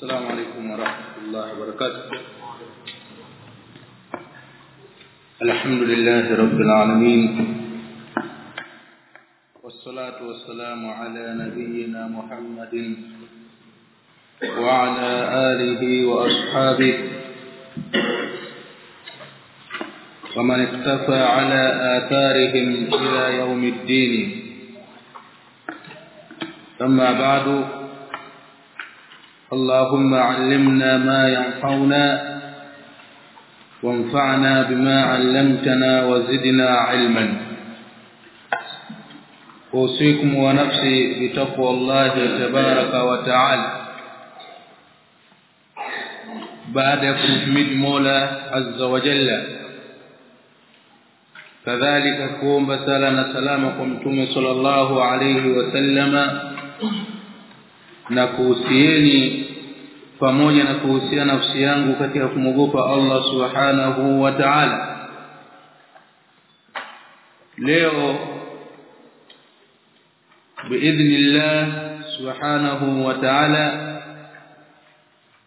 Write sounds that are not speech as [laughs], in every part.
السلام عليكم ورحمة الله وبركاته. الحمد لله رب العالمين. والصلاة والسلام على نبينا محمد وعلى آله وأصحابه. ومن اكتفى على آثارهم إلى يوم الدين. أما بعد اللهم علمنا ما ينفعنا وانفعنا بما علمتنا وزدنا علما. أوصيكم ونفسي بتقوى الله تبارك وتعالى. بعد حمد مولى عز وجل. كذلك قوم بسالنا سلامكم متوم صلى الله عليه وسلم. نكوسيني pamoja na kuhusia nafsi yangu katika kumwogopa Allah subhanahu wa ta'ala. Leo باذن subhanahu wa ta'ala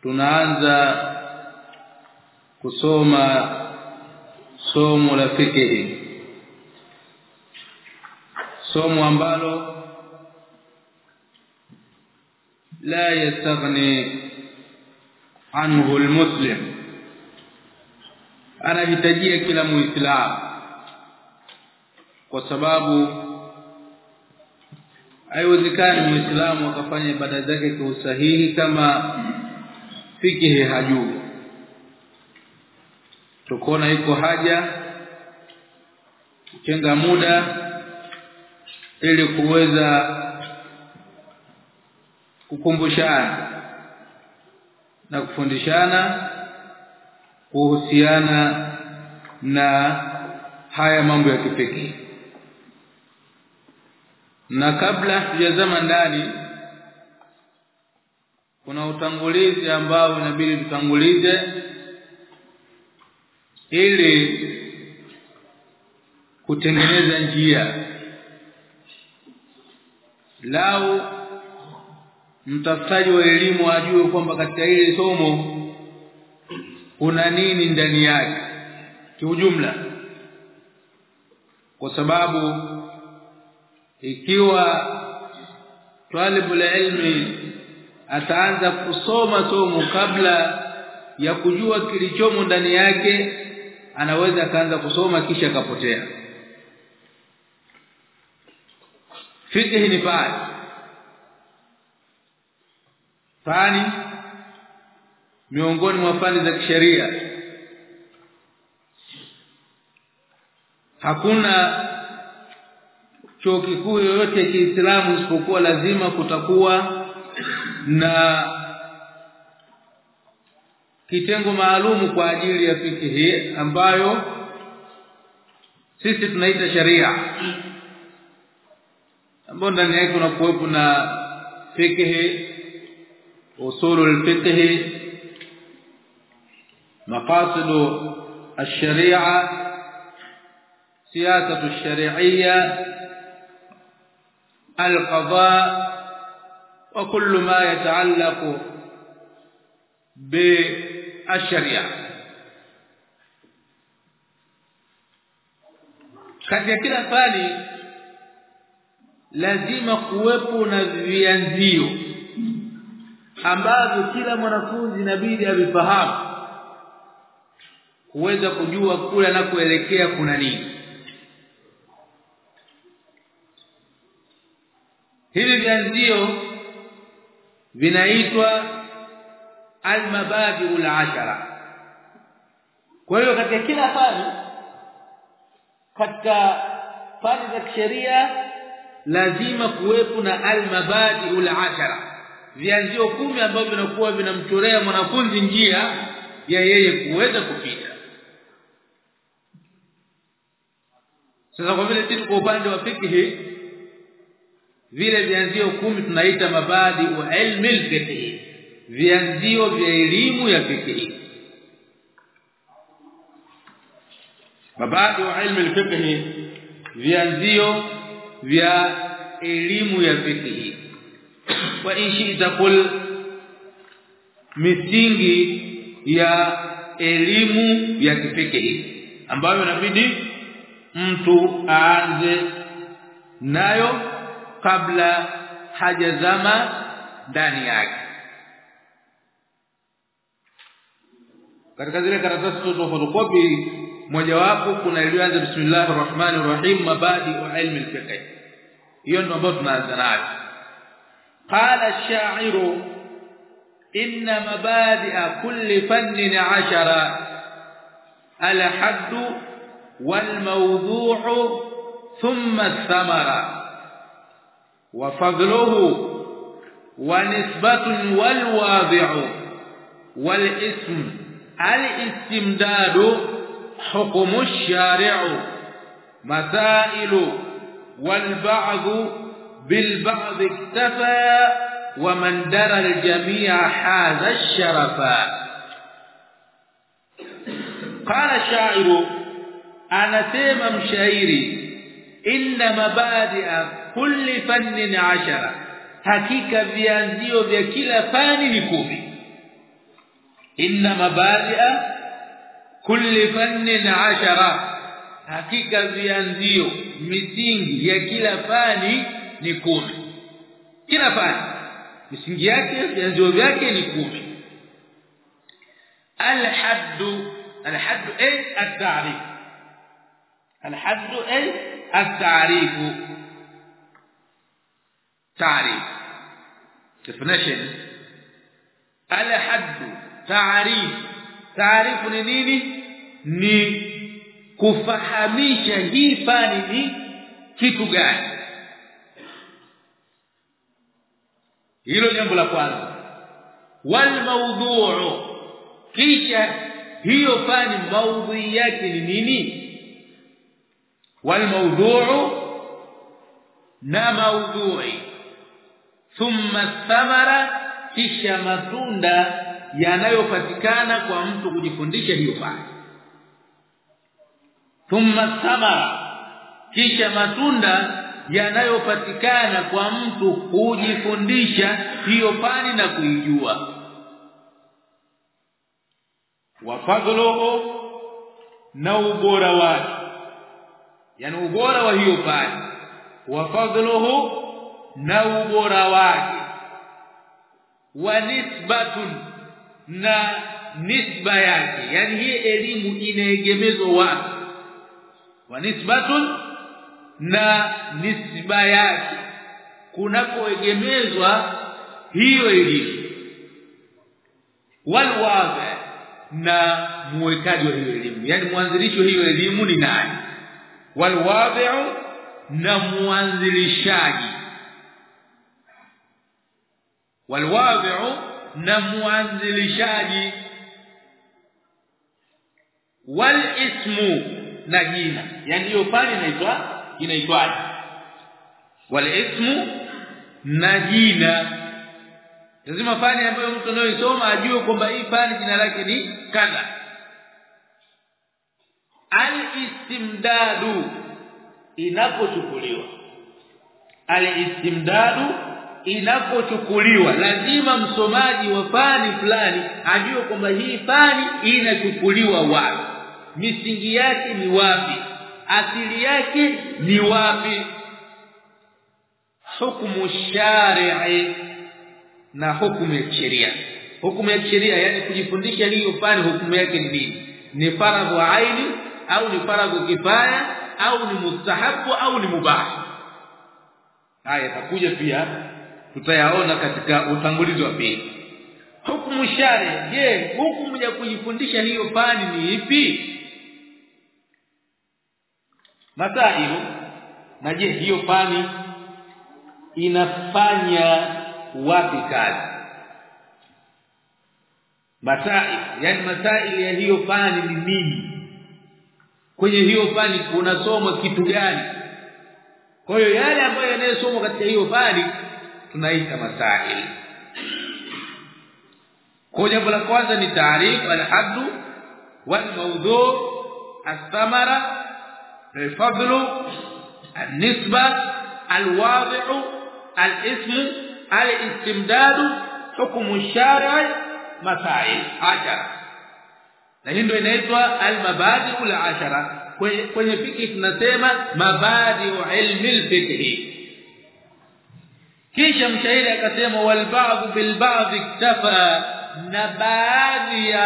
tunaanza kusoma somo la fikhi somo ambalo la yastaghni anhu almuslim. Anahitajia kila muislamu kwa sababu haiwezekani muislamu akafanya ibada zake kwa usahihi kama fikihi hajui. Tukoona iko haja kutenga muda ili kuweza kukumbushana na kufundishana kuhusiana na haya mambo ya kipekee. Na kabla tujazama ndani kuna utangulizi ambao inabidi tutangulize ili kutengeneza njia. Lau mtafutaji wa elimu ajue kwamba katika ile somo kuna nini ndani yake kiujumla. Kwa sababu ikiwa talibu la ilmi ataanza kusoma somo kabla ya kujua kilichomo ndani yake anaweza akaanza kusoma kisha akapotea. Fikhi ni fani fani miongoni mwa fani za kisheria. Hakuna chuo kikuu yoyote Kiislamu isipokuwa lazima kutakuwa na kitengo maalumu kwa ajili ya fikihi ambayo sisi tunaita sharia. Ambayo ndani yake kuna kuwepo na fikihi usul al-fiqh مقاصد الشريعة سياسة الشرعيه القضاء وكل ما يتعلق بالشريعة. Katika kila fani lazima kuwepo na vianzio. Ambavyo kila mwanafunzi inabidi avifahamu. Kuweza kujua kule anakoelekea kuna nini. Hivi vianzio vinaitwa almabadiul ashara kwa hiyo katika kila fani katika fani za kisheria lazima kuwepo na almabadiul ashara vianzio kumi ambavyo vinakuwa vinamchorea mwanafunzi njia ya yeye kuweza kupita. Sasa kwa vile sisi kwa upande wa fikhi vile vianzio kumi tunaita mabadi wa ilmi al-fiqh vianzio vya elimu ya fikhi mabadi wa ilmi al-fiqh vianzio vya elimu ya fikihi wa in shi'ta misingi ya elimu ya kipekee ambayo inabidi mtu aanze nayo kabla hajazama ndani yake. Katika zile karatasi za fotokopi mojawapo kuna iliyoanza bismillahir rahmanir rahim mabadi wa ilmi al-fiqh. Hiyo ndio ambayo tunaanza nayo قال الشاعر إن مبادئ كل فن عشرة الحد والموضوع ثم الثمرة وفضله ونسبة والواضع والاسم الاستمداد حكم الشارع مسائل والبعض بالبعض اكتفى ومن درى الجميع حاز الشرفا قال الشاعر أنا سيما مشاعري إن مبادئ كل فن عشرة. حقيقة بيانزيو بيا كلا فن لكوبي إن مبادئ كل فن عشرة. حقيقة بيانزيو ميتينج يا كلا فن ni kumi. Kila pande. Misingi yake vyanzo vyake ni kumi. Alhaddu alhaddu ay at-ta'rif alhaddu ay at-ta'rif definition. Alhaddu ta'rif. Ta'rif ni nini? Ni kufahamisha hii fani ni kitu gani? Hilo jambo la kwanza. Wal mawdhu'u. Kisha hiyo fani maudhui yake ni nini? Wal mawdhu'u na maudhui thumma thamara kisha matunda yanayopatikana kwa mtu kujifundisha hiyo fani. Thumma thamara kisha matunda yanayopatikana kwa mtu kujifundisha hiyo pani na kuijua. Wa fadluhu na ubora wake. Yani ubora wa hiyo pani. Wa fadluhu na ubora wake. Wa nisbatun na nisba yake. Yani hii elimu inaegemezwa wapi? Wa nisbatun na nisba yake kunakoegemezwa hiyo elimu walwaza na muwekaji wa hiyo elimu. Yani mwanzilisho wa hiyo elimu ni nani? Walwadhi'u na mwanzilishaji. Walwadhi'u na mwanzilishaji. Walismu na jina. Yani hiyo pale inaitwa inaitwaje? Wal ismu na jina. Lazima fani ambayo mtu anayosoma ajue kwamba hii fani jina lake ni kadha. Al istimdadu inapochukuliwa. Al istimdadu inapochukuliwa. Lazima msomaji wa fani fulani ajue kwamba hii fani inachukuliwa wapi. Misingi yake ni wapi asili yake ni wapi? Hukumu shari'i na hukumu ya sheria hukumu ya sheria yani kujifundisha hiyo pale hukumu yake ni nini? Ni faradhu aini au ni faradhu kifaya au ni mustahabu au ni mubah? Haya takuja pia tutayaona katika utangulizi wa pili. Hukumu shari je hukumu ya kujifundisha hiyo fani ni ipi masailu na je hiyo fani inafanya wapi kazi? Masail yani masail ya hiyo fani ni nini? Kwenye hiyo fani unasoma kitu gani? Kwa hiyo yale ambayo yanayosomwa katika hiyo fani tunaita masail. Kwa jambo la kwanza ni taarifu al-hadd wal mawdu' al-thamara الفضل النسبة الواضع الاسم الاستمداد حكم الشارع مسائل عشر لكن ده ينيتوا المبادئ العشرة. كوني فيكي تنسمه مبادئ علم الفقه. كيش مشايره اكسمه والبعض بالبعض اكتفى. نبادئ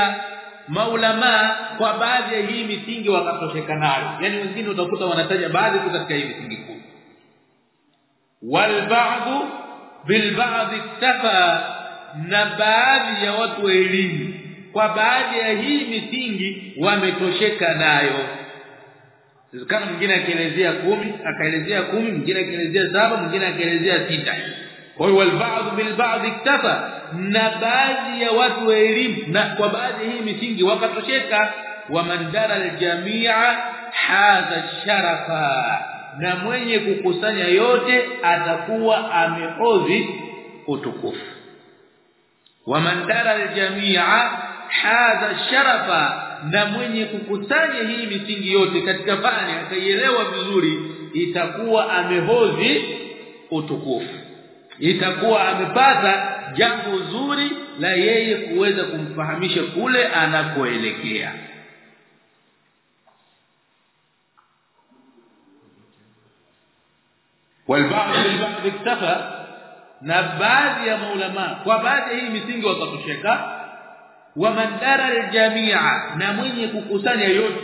maulama kwa baadhi ya hii misingi wakatosheka nayo. Yani wengine utakuta wanataja baadhi tu katika hii misingi kuu. Wal ba'd bil ba'd na baadhi ya watu wa elimu kwa baadhi ya hii misingi wametosheka nayo. Inawezekana mwingine akielezea kumi akaelezea kumi mwingine akielezea saba mwingine akielezea sita kwa hiyo bil-ba'd iktafa na baadhi ya watu wa elimu na kwa baadhi hii misingi wakatosheka. Wa mandara aljamia hadha sharafa na mwenye kukusanya yote atakuwa amehodhi utukufu. Wa mandara aljamia hadha sharafa na mwenye kukusanya hii misingi yote katika fani akaielewa vizuri itakuwa amehodhi utukufu itakuwa amepata jambo zuri la yeye kuweza kumfahamisha kule anakoelekea والبعض بالبعض اكتفى na baadhi ya maulama kwa baadhi hii misingi wakatosheka wa mandara aljamia na mwenye kukusanya yote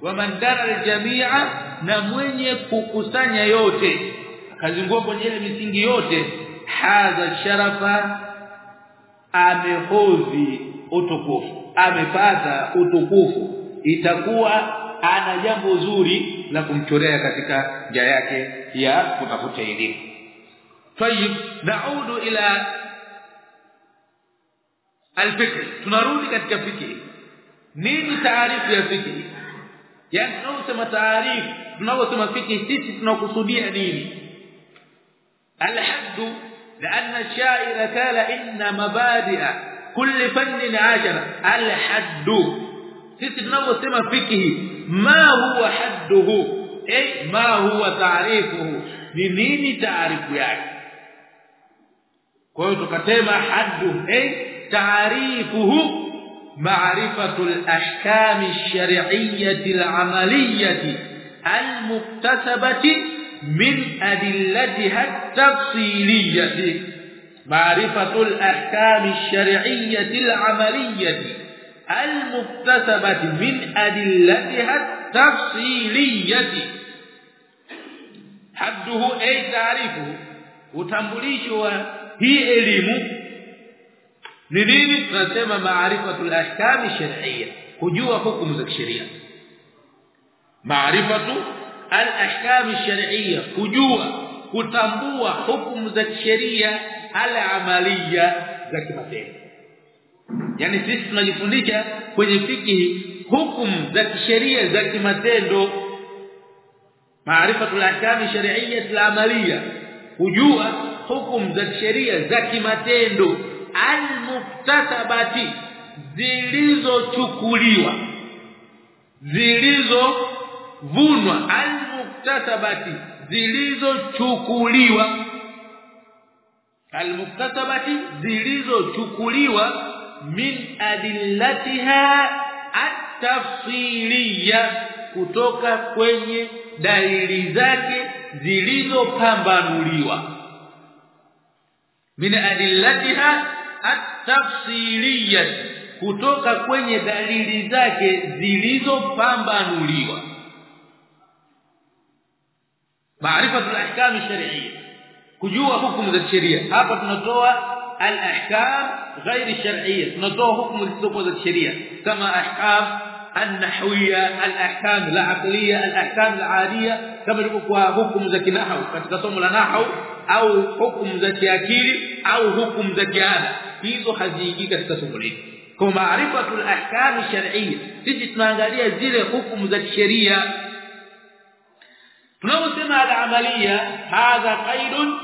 wa mandara aljamia na mwenye kukusanya yote akazungua kwenye ile misingi yote hadha sharafa amehodhi utukufu amepata utukufu itakuwa ana jambo zuri la kumchorea katika njia yake ya kutafuta elimu طيب نعود الى الفكر tunarudi katika fikri nini taarifu ya fikri yani tunasema taarifu tunaposema fikri sisi tunakusudia nini الحد لأن الشاعر قال إن مبادئ كل فن عشرة الحد sisi tunaposema fikihi ma huwa hadduhu eh ma huwa taarifuhu ni nini taarifu yake kwa hiyo tukasema haddu eh taarifuhu معرفه الاحكام الشرعيه العملية المكتسبه من ادلتها التفصيليه معرفه الاحكام الشرعيه العملية المكتسبه من ادلتها التفصيليه حده اي تعريفه utambulisho hii elimu ni nini tunasema maarifatul ahkam shar'iyya kujua hukumu za kisheria maarifatu al-ahkam shar'iyya kujua kutambua hukumu za kisheria al-amaliya za kimatendo. Yani sisi tunajifundisha kwenye fikihi hukumu za kisheria za kimatendo. Maarifatul ahkam shar'iyya al-amaliya kujua hukumu za kisheria za kimatendo. Al-muktasabati zilizochukuliwa zilizovunwa al-muktasabati zilizochukuliwa. Al-muktasabati zilizochukuliwa min adillatiha at-tafsiliya kutoka kwenye dalili zake zilizopambanuliwa. Min adillatiha at-tafsiliyah kutoka kwenye dalili zake zilizopambanuliwa maarifatul ahkam shar'iyya kujua hukumu za sheria hapa tunatoa al-ahkam ghairi shar'iyya tunatoa hukumu zisizokuwa za sheria kama ahkam النحويه الاحكام العقليه الاحكام العاديه kama ilivyokuwa hukumu za kinahau katika somo la nahau au hukumu za kiakili au hukumu za kiada hizo haziingii katika somo letu kwa maarifatul ahkam shar'iyya sisi tunaangalia zile hukumu za kisheria tunaposema al-amaliya hadha qaidun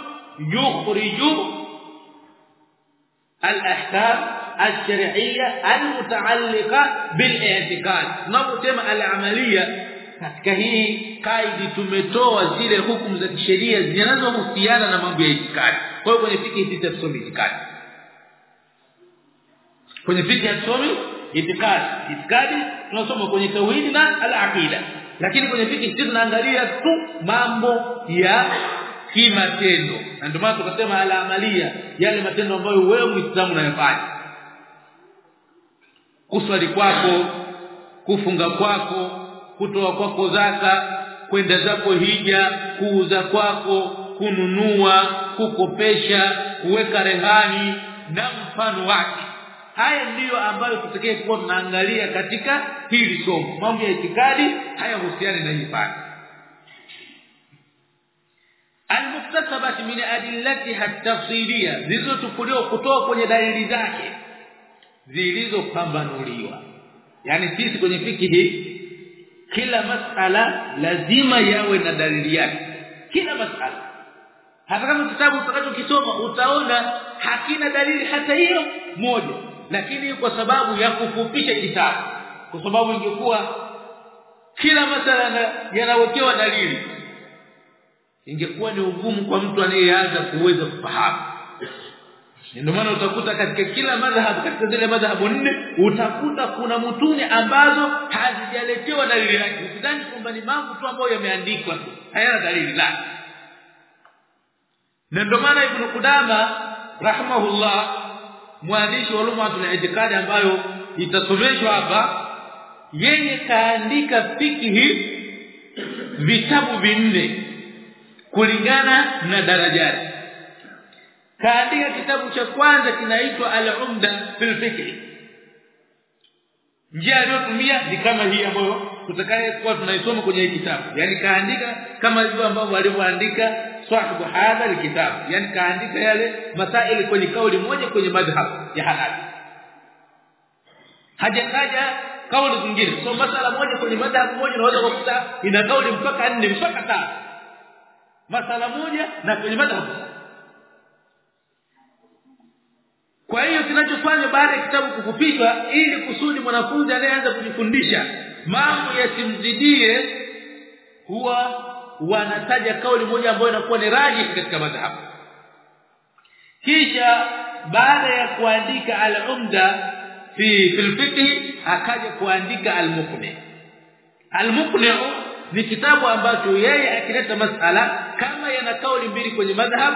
yukhriju al-ahkam الشرعيه المتعلقه بالاعتقاد tunaposema al-amaliya katika hii kaidi tumetoa zile hukumu za kisheria zinazohusiana na mambo ya itikadi kwa hiyo kwenye fikhi sisi tusome itikadi kwenye fiqh hatusomi itikadi itikadi tunasoma kwenye tauhid na al-aqida lakini kwenye fiki sisi tunaangalia tu mambo ya kimatendo. Na ndio maana tukasema ala-amalia yale matendo ambayo wewe muislamu unayofanya kuswali kwako kufunga kwako kutoa kwako zaka kwenda zako hija kuuza kwako kununua kukopesha kuweka rehani na mfano wake haya ndiyo ambayo tutakee kuwa tunaangalia katika hili somo. Mambo ya itikadi hayahusiani na ibada almuktasabat min adillatiha at-tafsiliyya zilizochukuliwa kutoka kwenye dalili zake zilizopambanuliwa. Yani sisi kwenye fiki hii kila masala lazima yawe na dalili yake. Kila masala. Hata kama kitabu utakachokisoma utaona hakina dalili hata hiyo moja lakini kwa sababu ya kufupisha kitabu kwa sababu ingekuwa kila masala yanawekewa dalili ingekuwa ni ugumu kwa mtu anayeanza kuweza kufahamu. Ndio maana utakuta katika kila madhhabu katika zile madhhabu nne utakuta kuna mutuni ambazo hazijaletewa dalili yake. Usidhani kwamba ni mambo tu ambayo yameandikwa tu hayana dalili la. Na ndio maana ibn Qudama rahimahullah mwandishi wa lumatul itikadi ambayo itasomeshwa hapa yeye kaandika fikihi vitabu vinne kulingana na daraja kaandika kitabu cha kwanza kinaitwa al-umda fil fiqh njia aliyotumia ni kama hii ambayo tutakaye kuwa tunaisoma kwenye kitabu. Yani kaandika kama hivyo ambavyo walivyoandika sahibu hadha alkitab. Yani kaandika yale masaili kwenye kauli moja kwenye madhhab ya Hanafi hajataja kauli zingine. So masala moja kwenye madhhab moja unaweza kukuta ina kauli mpaka nne mpaka tano. Masala moja na kwenye madhhab. Kwa hiyo kinachofanya baada ya kitabu kufupishwa ili kusudi mwanafunzi anayeanza kujifundisha mambo yasimzidie huwa wanataja kauli moja ambayo inakuwa ni raji katika madhhabu kisha baada ya kuandika al-umda fi fil fiqh akaja kuandika al-muqni. Al-muqni ni kitabu ambacho yeye akileta masala kama yana kauli mbili kwenye madhhab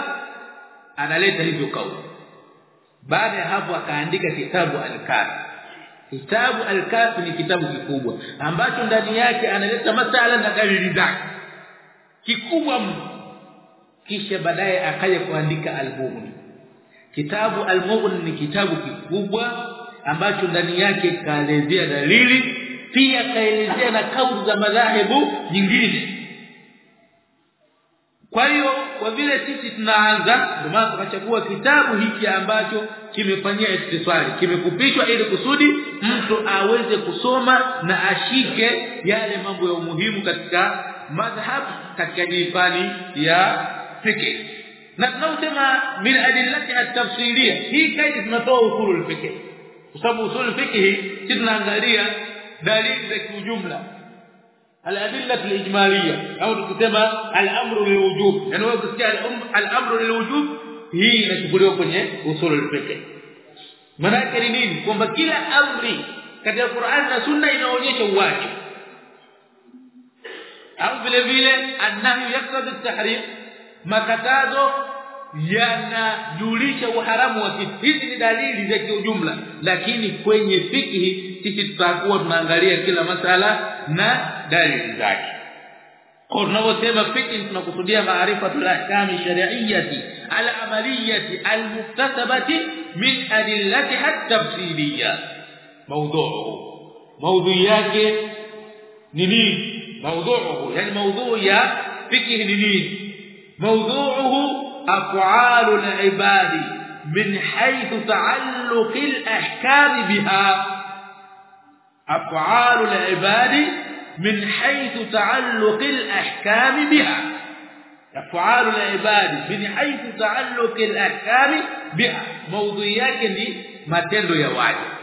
analeta hizo kauli. Baada ya hapo akaandika kitabu al-kafi kitabu al-kafi ni kitabu kikubwa ambacho ndani yake analeta masala na dalili zake kikubwa mno. Kisha baadaye akaja kuandika al-mughni. Kitabu al-mughni ni kitabu kikubwa ambacho ndani yake kaelezea dalili pia kaelezea na kauli za madhahibu nyingine. Kwa hiyo kwa vile sisi tunaanza ndio maana tukachagua kitabu hiki ambacho kimefanyia istiswali kimekupishwa ili kusudi mtu aweze kusoma na ashike yale mambo ya umuhimu katika madhhab katika jifani ya fiqh na tunaosema min adillati at-tafsiliyya hii kaidi tunatoa usulul fiqh kwa sababu usulul fiqh sisi tunaangalia dalili za kiujumla الادله الاجماليه au tukisema al-amru lilwujub yani wewe ukisikia al-amru lilwujub hii inachukuliwa kwenye usul al-fiqh maana yake ni nini kwamba kila amri katika Qur'an na Sunna inaonyesha uwajibu au vile vile annahu yaktadi at-tahrim makatazo yanajulisha uharamu wa kitu hizi ni dalili za kiujumla. Lakini kwenye fikihi sisi tutakuwa tunaangalia kila masala na dalili zake. Kwa tunaposema fikihi tunakusudia maarifa al-ahkam shari'iyyati al-amaliyati al-muktasabati min adillatiha at-tafsiliyya mawdu'u mawdhu yake ni nini موضوعه. يعني موضوع يا فقه لمين موضوعه أفعال العباد من حيث تعلق الأحكام بها. أفعال العباد من حيث تعلق الأحكام بها. أفعال العباد من حيث تعلق الأحكام بها. موضوع yake ni matendo ya wajibu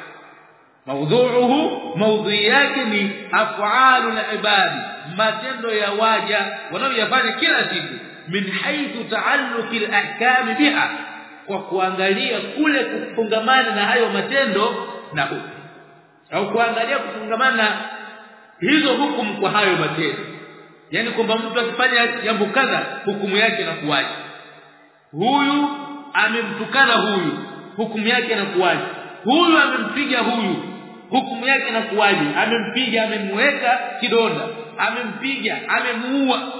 maudhuuhu maudhui yake ni af'alu al-ibadi matendo ya waja wanaoyafanya kila siku. Min haythu ta'alluqi al-ahkam biha kwa kuangalia kule kufungamana na hayo matendo na hukumu. Au kuangalia kufungamana hizo hukumu kwa hayo matendo. Yani kwamba mtu akifanya jambo kadha hukumu yake inakuwaje? Huyu amemtukana huyu hukumu yake inakuwaje? Huyu amempiga huyu hukumu yake inakuwaje? Amempiga amemweka kidonda amempiga amemuua.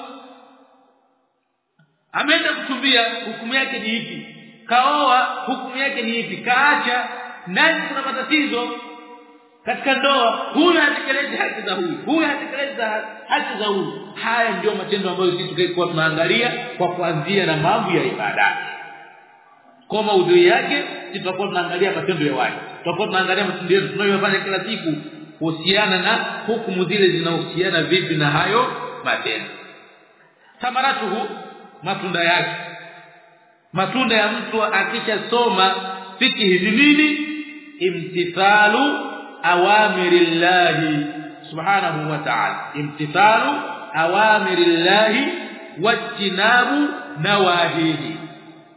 Ameenda kutumbia hukumu yake ni ipi? Kaoa hukumu yake ni ipi? Kaacha nani kuna matatizo katika ndoa? Huyu hatekelezi haki za huyu huyu hatekelezi haki za huyu. Haya ndio matendo ambayo sisi tukaikuwa tunaangalia kwa kuanzia na mambo ya ibada kwa maudhui yake tutakuwa tunaangalia matendo ya wale tutakuwa tunaangalia matendo yetu tunayofanya kila siku kuhusiana na hukumu zile zinahusiana vipi na hayo matendo. Samaratuhu matunda yake. Matunda ya mtu akishasoma fikihi ni nini? Imtithalu awamirillahi subhanahu wa ta'ala. Imtithalu awamirillahi wajtinabu nawahihi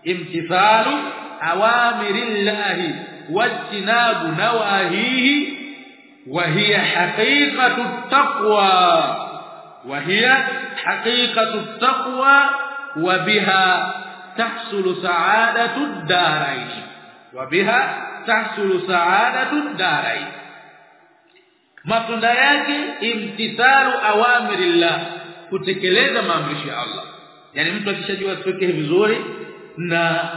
imtithalu awamirillahi wajtinabu nawahihi وهي حقيقة التقوى وهي حقيقة التقوى وبها تحصل سعادة الدارين وبها تحصل سعادة الدارين matunda yake imtithalu awamirillah kutekeleza maamrisho ya Allah yani mtu akishajua tuweke vizuri na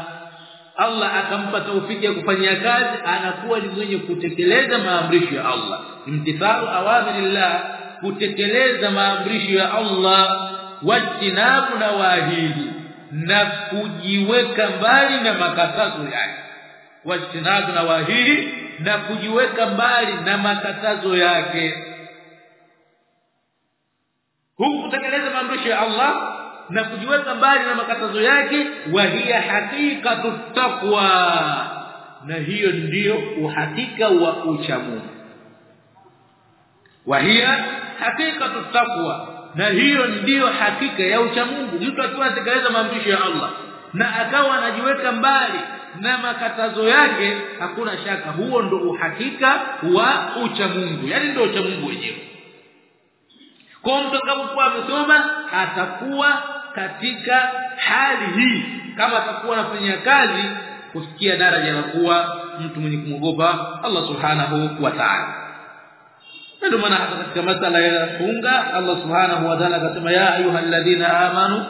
Allah akampa taufiki ya kufanya kazi anakuwa ni mwenye kutekeleza maamrisho ya Allah. Imtithalu awamirillah kutekeleza maamrisho ya Allah wajtinabu na wahihi na kujiweka mbali na makatazo yake. Wajtinabu na wahihi na kujiweka mbali na makatazo yake. Huku kutekeleza maamrisho ya Allah na kujiweka mbali na makatazo yake wa hiya haqiqatu taqwa. Na hiyo ndiyo uhakika wa uchamungu. Wa hiya haqiqatu taqwa. Na hiyo ndiyo hakika ya uchamungu. Mtu akiwa anatekeleza maamrisho ya Allah na akawa anajiweka mbali na makatazo yake hakuna shaka huo ndo uhakika wa uchamungu. Yani ndio uchamungu wenyewe. Kwa mtu kama amesoma atakuwa katika hali hii. Kama atakuwa anafanya kazi kufikia daraja la kuwa mtu mwenye kumogopa Allah subhanahu wa ta'ala. Ndio maana hata katika masala ya funga Allah subhanahu wa ta'ala akasema ya ayyuhalladhina amanu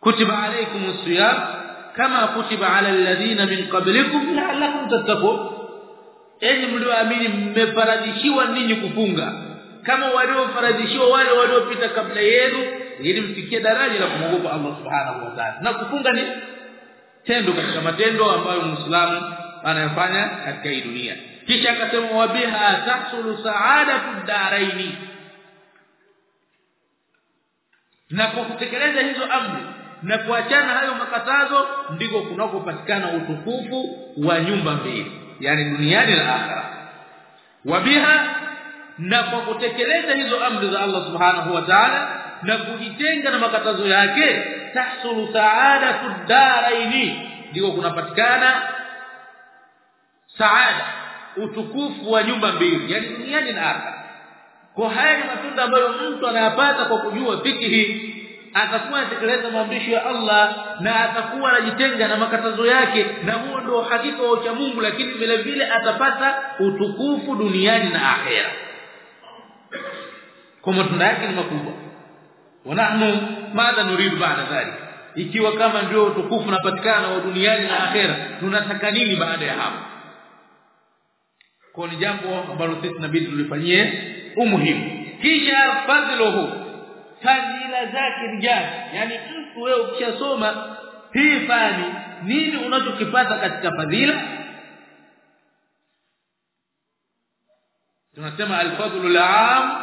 kutiba alaykumus siyam kama kutiba ala alladhina min qablikum la'allakum tattaqun. Enyi mlioamini mmefaradishiwa ninyi kufunga. Kama waliofaradishiwa wale waliopita kabla yenu ili mfikie daraja la kumwogopa Allah subhanahu wa ta'ala. Na kufunga ni tendo katika matendo ambayo muislamu anayofanya katika hii dunia. Kisha akasema wabiha tahsulu sa'adatu daraini. Na kwa kutekeleza hizo amri na kuachana hayo makatazo ndiko kunakopatikana utukufu wa nyumba mbili yani duniani na akhera. Wabiha na kwa kutekeleza hizo amri za Allah subhanahu wa ta'ala na kujitenga na makatazo yake tahsulu saadatu daraini ndiko kunapatikana saada utukufu wa nyumba mbili yani duniani na akhera. Kwa haya ni matunda ambayo mtu anayapata kwa kujua fikihi atakuwa anatekeleza maamrisho ya Allah na atakuwa anajitenga na makatazo yake na huo ndio hakika wa ucha Mungu lakini vile vile atapata utukufu duniani na akhera. Kwa matunda yake ni makubwa wanahnu madha nuridu baada dhalik. Ikiwa kama ndio utukufu unapatikana wa duniani na akhera tunataka nini baada ya hapo? Kwa ni jambo ambalo sisi inabidi tulifanyie umuhimu. Kisha fadhluhu fadhila zake rijali yani mtu wewe ukishasoma hii fani nini unachokipata katika fadhila. Tunasema al-fadlu al-aam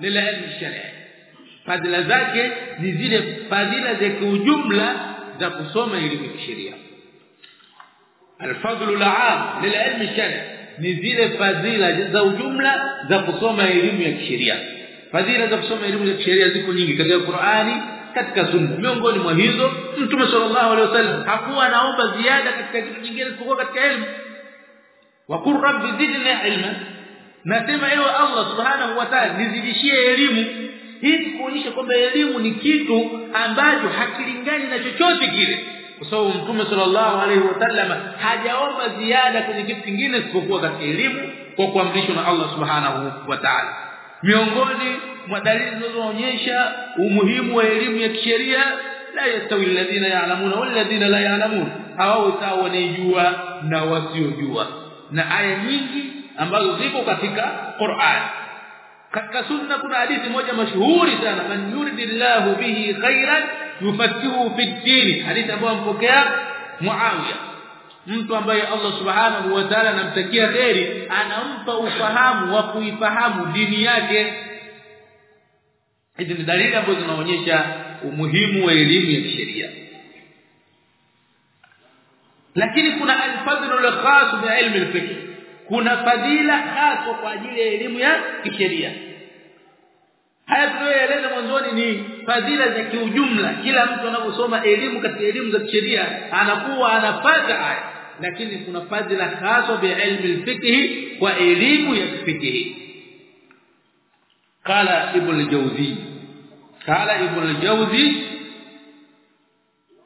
lililm shari fadhila zake ni zile fadhila za kiujumla za kusoma elimu ya sheria al-fadlu al-aam lililm shari ni zile fadhila za ujumla za kusoma elimu ya kisheria. Fadhila za kusoma elimu ya kisheria ziko nyingi katika Qur'ani katika sunna. Miongoni mwa hizo mtume sallallahu alaihi wasallam hakuwa anaomba ziada katika kitu kingine isipokuwa katika elimu wa qur rabbi zidni ilma nasema ewe Allah subhanahu wa ta'ala nizidishie elimu hii kuonyesha kwamba elimu ni kitu ambacho hakilingani na chochote kile. Kwa sababu mtume sallallahu alaihi wasallam hajaomba ziada kwenye kitu kingine isipokuwa katika elimu kwa kuamrishwa na Allah subhanahu wa ta'ala. Miongoni mwa dalili zinazoonyesha umuhimu wa elimu ya kisheria la yastawi alladhina ya'lamuna wal ladhina la ya'lamun. Hawao sawa wanejua na wasiojua. Na aya nyingi ambazo ziko katika Qur'an katika sunna kuna hadithi moja mashuhuri sana. Man yuridillahu bihi khairan yufatihu fi din. Hadithi ambayo ampokea Muawiya. Mtu ambaye Allah subhanahu wa ta'ala anamtakia kheri anampa ufahamu wa kuifahamu dini yake. Hizi ni dalili ambazo zinaonyesha umuhimu wa elimu ya kisheria. Lakini kuna al-fadlu al-khas bi ilmi al-fiqh kuna fadhila hasa kwa ajili ya elimu ya kisheria haya tunayoeleza mwanzoni ni fadhila za kiujumla kila mtu anaposoma elimu katika elimu za kisheria anakuwa anapata haya lakini kuna fadhila hasa bi ilmi al-fiqh kwa elimu ya fiqh قال ابن الجوزي قال ابن الجوزي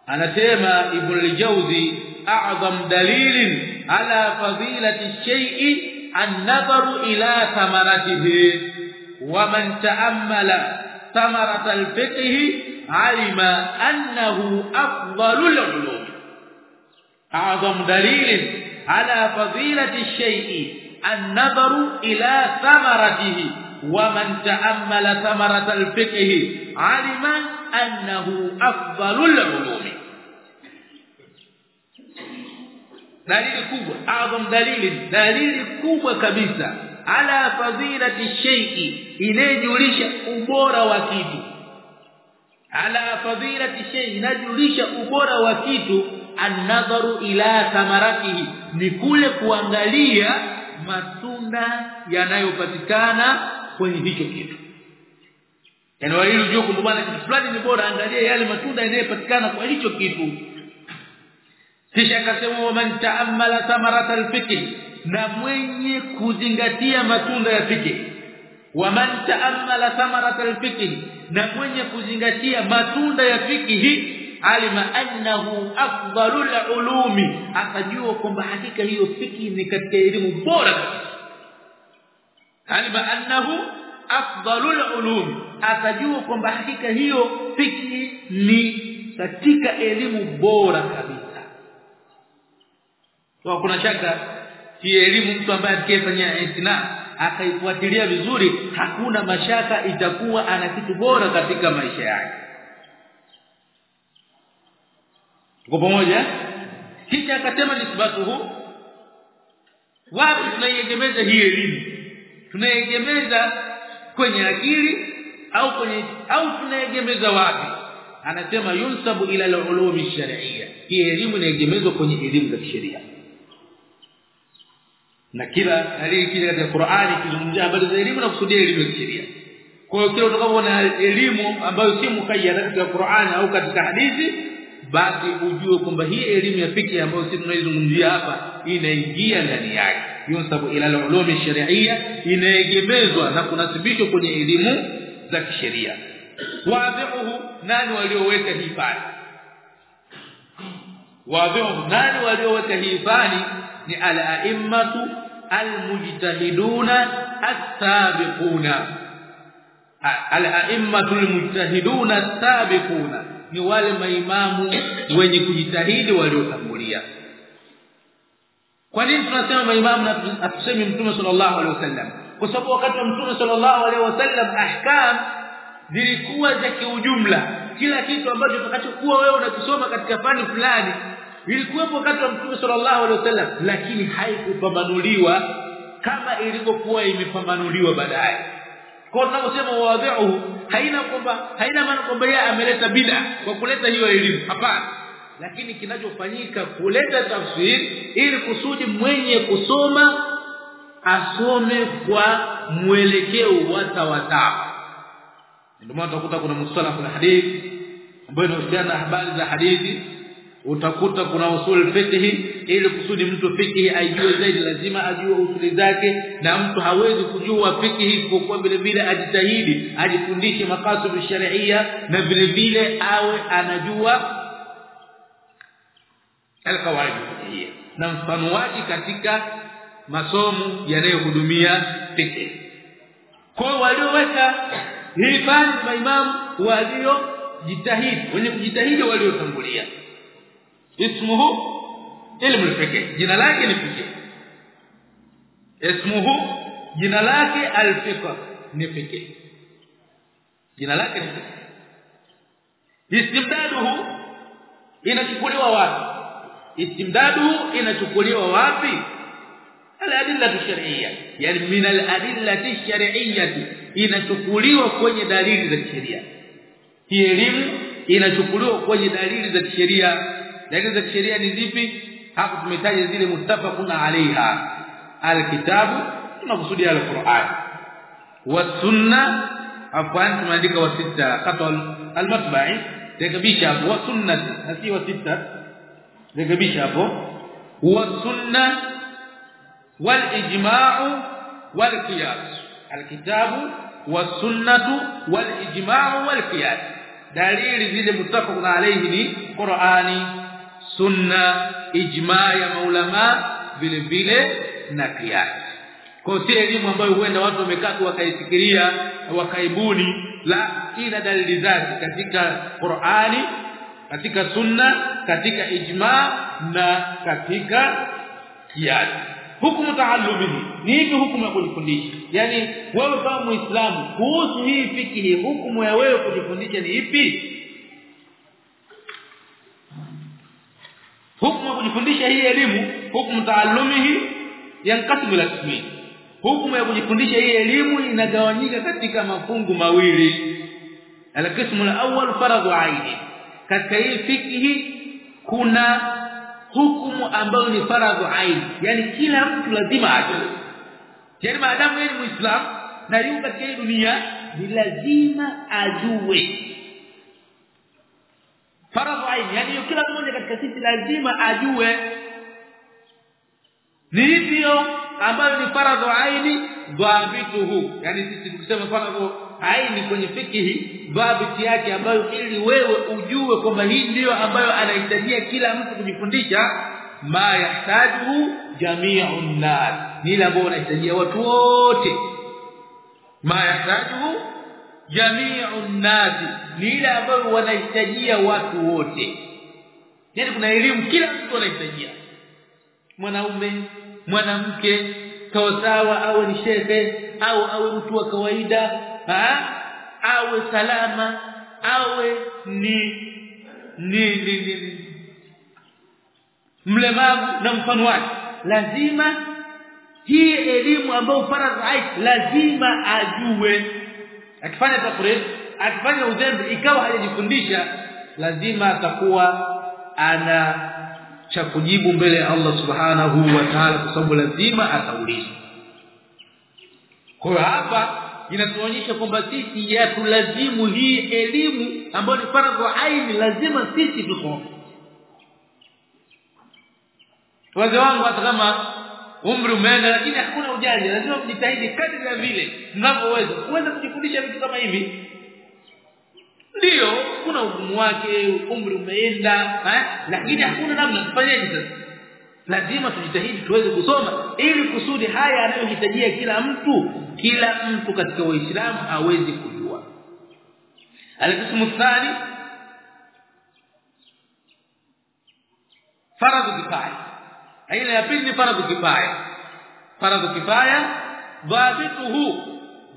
anasema ibn al-jawzi a'zam dalil على فضيلة الشيء النظر إلى ثمرته. ومن تأمل ثمرة الفقه علم أنه أفضل العلوم. أعظم دليل على فضيلة الشيء النظر إلى ثمرته. ومن تأمل ثمرة الفقه علم أنه أفضل العلوم. Dalili kubwa adham dalili dalili kubwa kabisa. Ala fadhilati shay'i inajulisha ubora wa kitu. Ala fadhilati shay'i inajulisha ubora wa kitu. An-nadharu ila thamaratihi ni kule kuangalia matunda yanayopatikana kwenye hicho kitu. Yani wale kwamba bwana kitu fulani ni bora angalia yale matunda yanayopatikana kwa hicho kitu kisha akasema wa man ta'ammala thamarata al-fiqh na mwenye kuzingatia matunda ya fiqh. Wa man ta'ammala thamarata al-fiqh na mwenye kuzingatia matunda ya fiqh alima annahu afdalul ulumi akajua kwamba hakika hiyo fiqh ni katika elimu bora. Alima annahu afdalul ulum akajua kwamba hakika hiyo fiqh ni katika elimu bora kabisa kwa kuna shaka si elimu mtu ambaye atakayefanya istina akaifuatilia vizuri hakuna mashaka itakuwa ana kitu bora katika maisha yake. Tuko pamoja? Kisha akasema nisbatuhu wapi tunaiegemeza hii elimu? Tunaiegemeza kwenye akili au kwenye au tunaegemeza wapi? Anasema yunsabu ila al-ulumi shar'iyya. Hii elimu inaegemezwa kwenye elimu za kisheria na kila hali kile katika Qur'ani kizungumzia habari za elimu na kusudia elimu ya sheria kwa hiyo kile utakapoona elimu ambayo si mukayyada katika Qur'ani au katika hadithi basi ujue kwamba hii elimu ya fiki ambayo sisi tunaizungumzia hapa inaingia ndani yake. Yunsabu ila al-ulumi shar'iyya inaegemezwa na kunasibishwa kwenye elimu za kisheria. Wadhihu nani walioweka hii fani? Wadhihu nani walioweka hii fani ni al-a'immatu al-mujtahiduna as-sabiquna. Al-a'immatu al-mujtahiduna as-sabiquna ni wale maimamu wenye kujitahidi waliotangulia. Kwa nini tunasema maimamu na atusemi mtume sallallahu alaihi wasallam? Kwa sababu wakati wa mtume sallallahu alaihi wasallam ahkam zilikuwa za kiujumla. Kila kitu ambacho utakachokuwa wewe unakisoma katika fani fulani ilikuwepo wakati wa mtume sallallahu alaihi wasallam lakini haikupambanuliwa kama ilivyokuwa imepambanuliwa baadaye. Kwa tunaposema wadhi'uhu haina kwamba haina maana kwamba yeye ameleta bid'a kwa kuleta hiyo elimu. Hapana. Lakini kinachofanyika kuleta tafsiri ili kusudi mwenye kusoma asome kwa mwelekeo wa tawata ndio maana utakuta kuna mustalah kuna hadithi ambayo inahusiana na habari za hadithi utakuta kuna usul fiqh ili kusudi mtu fiqh ajue zaidi lazima ajue usuli zake na mtu hawezi kujua fiqh kwa vile vile ajitahidi ajifundishe maqasid sharia na vile vile awe anajua alqawaid na mfano wake katika masomo yanayohudumia fiqh kwa walioweka hii fani maimamu walio jitahidi wenye kujitahidi waliotangulia ismuhu ilmu al-fiqh jina lake ni fiqh. Ismuhu jina lake al-fiqh ni fiqh. Jina lake ni istimdaduhu inachukuliwa wapi? Istimdaduhu inachukuliwa wapi? Al-adilla shar'iyya yani min al-adilla shar'iyya inachukuliwa kwenye dalili za sheria hii elimu inachukuliwa kwenye dalili za kisheria dalili za kisheria ni zipi hapo tumetaja zile mutafaquna alaiha alkitabu tunakusudia alquran wasunna afwan tumeandika wa sita khatwa almatba'i rekebisha wa sunna na si wa sita rekebisha hapo wa sunna wal ijma'u wal qiyas alkitabu والسنة والاجماع dalili zile mutafaqun alayhi ni Qur'ani sunna ijma ya maulama vile vile na kiasi kwa si elimu ambayo huenda watu wamekaa wakaifikiria wakaibuni la ina dalili zake katika Qur'ani katika sunna katika ijma na katika kiasi hukumu taallumihi ni ipi hukumu ya kujifundisha? Yani wewe kama muislamu kuhusu hii fikihi hukumu ya wewe kujifundisha ni ipi hukumu kujifundisha hii elimu hukumu taalumihi yankasimu ila ismi hukumu ya kujifundisha hii elimu inagawanyika katika mafungu mawili. Alqismu alawwal faradhu aini. Katika hii fikihi kuna hukumu ambayo ni faradhu aini. Yani kila mtu lazima ajue. Yani maadamu yeye ni muislamu na yuko katika dunia ni lazima ajue faradhu aini yani kila mmoja katika sisi lazima ajue ni hivyo ambayo ni faradhu aini dhabituhu. Yani sisi tukisema faradhu aini kwenye fikihi dhabiti yake ambayo ili wewe ujue kwamba hii ndiyo ambayo anahitajia kila mtu kujifundisha ma yahtaju jami'un nas ni ambayo unahitajia watu wote. Ma yahtajuhu jami'un nnasi ni ile ambayo wanahitajia watu wote yani kuna elimu kila mtu anahitajia mwanaume mwanamke sawa sawa awe ni shehe au awe mtu wa kawaida ha? awe salama awe ni ni ni, ni, ni. mlemavu na mfano wake lazima hii elimu ambayo lazima ajue akifanya takrir akifanya uzembe ikawa hajajifundisha lazima atakuwa ana cha kujibu mbele ya Allah subhanahu wa ta'ala kwa sababu lazima ataulizwa. Kwa hapa inatuonyesha kwamba sisi yatulazimu hii elimu ambayo ni faradhi aini lazima sisi tusome wazee wangu hata kama umri umeenda lakini hakuna ujanja lazima kujitahidi kadri ya vile mnavyoweza. Uweze kujifundisha vitu kama hivi. Ndio kuna ugumu wake umri umeenda eh? lakini hakuna namna. Tufanyeje sasa? Lazima tujitahidi tuweze kusoma ili kusudi haya anayohitajia kila mtu kila mtu katika waislamu aweze kujua. Al-qismu thani faradhu kifaya aina ya pili ni faradhu kifaya. Faradhu kifaya dhabituhu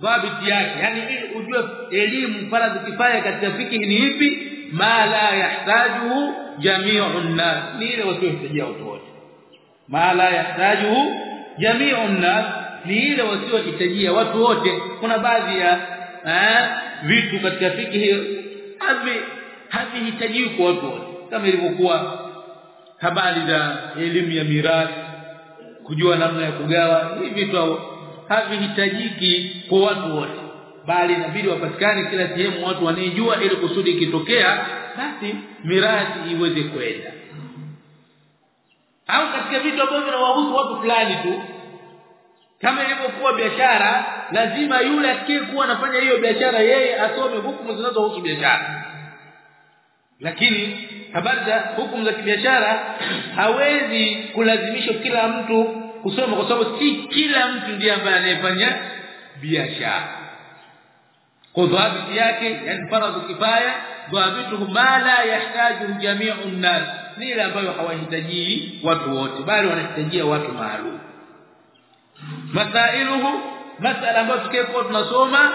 dhabiti yake. Yani ujue elimu faradhu kifaya katika fiki ni ipi ma la yahtajuhu jami'u nas. Ni ile wasiohitajia watu wote. Ma la yahtajuhu jami'u nas. Ni ile wasiohitajia watu wote. Kuna baadhi ya eh, vitu katika fikhi havi havihitajiwi kwa watu wote. Kama ilivyokuwa habari za elimu ya mirathi kujua namna ya kugawa hivi vitu havihitajiki kwa watu wote bali inabidi wapatikane kila sehemu watu wanijua ili kusudi ikitokea basi mirathi iweze kwenda. Au katika vitu ambavyo vinawahusu watu fulani tu kama ilivyokuwa biashara lazima yule atakayekuwa anafanya hiyo biashara yeye asome hukumu zinazohusu biashara. Lakini habari za hukumu za kibiashara hawezi kulazimisha kila mtu kusoma kwa sababu si kila mtu ndiye ambaye anayefanya biashara. Kwa dhabiti yake yani faradhu kifaya dhabitu ma la yahtaju jami'u an-nas. Ni ile ambayo hawahitaji watu wote bali wanahitajia watu maalum. Masailuhu masala ambayo tukiko tunasoma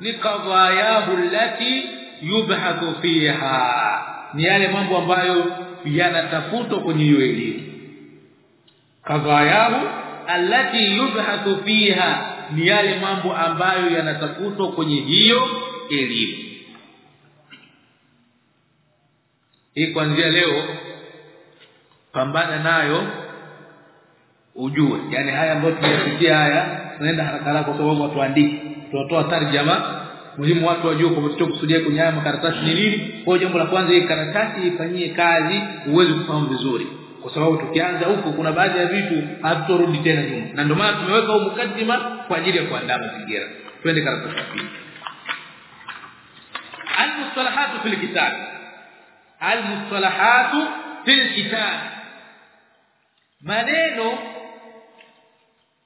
ni qadhayahu allati yubhathu fiha ni yale mambo ambayo yanatafutwa kwenye hiyo elimu. Kadhayahu allati yubhathu fiha ni yale mambo ambayo yanatafutwa kwenye hiyo elimu. Hii kuanzia leo pambana nayo ujue. Yani haya ambayo tunayapitia haya tunaenda haraka haraka kwa sababu watuandiki tunatoa tarjama muhimu watu wajue kwa sababu kusudia kwenye haya makaratasi ni nini kwa jambo la kwanza hii karatasi ifanyie kazi uweze kufahamu vizuri kwa sababu tukianza huko kuna baadhi ya vitu hatutorudi tena nyuma na ndio maana tumeweka huu mukaddima kwa ajili ya kuandaa mazingira twende karatasi hii المصطلحات في الكتاب المصطلحات في الكتاب maneno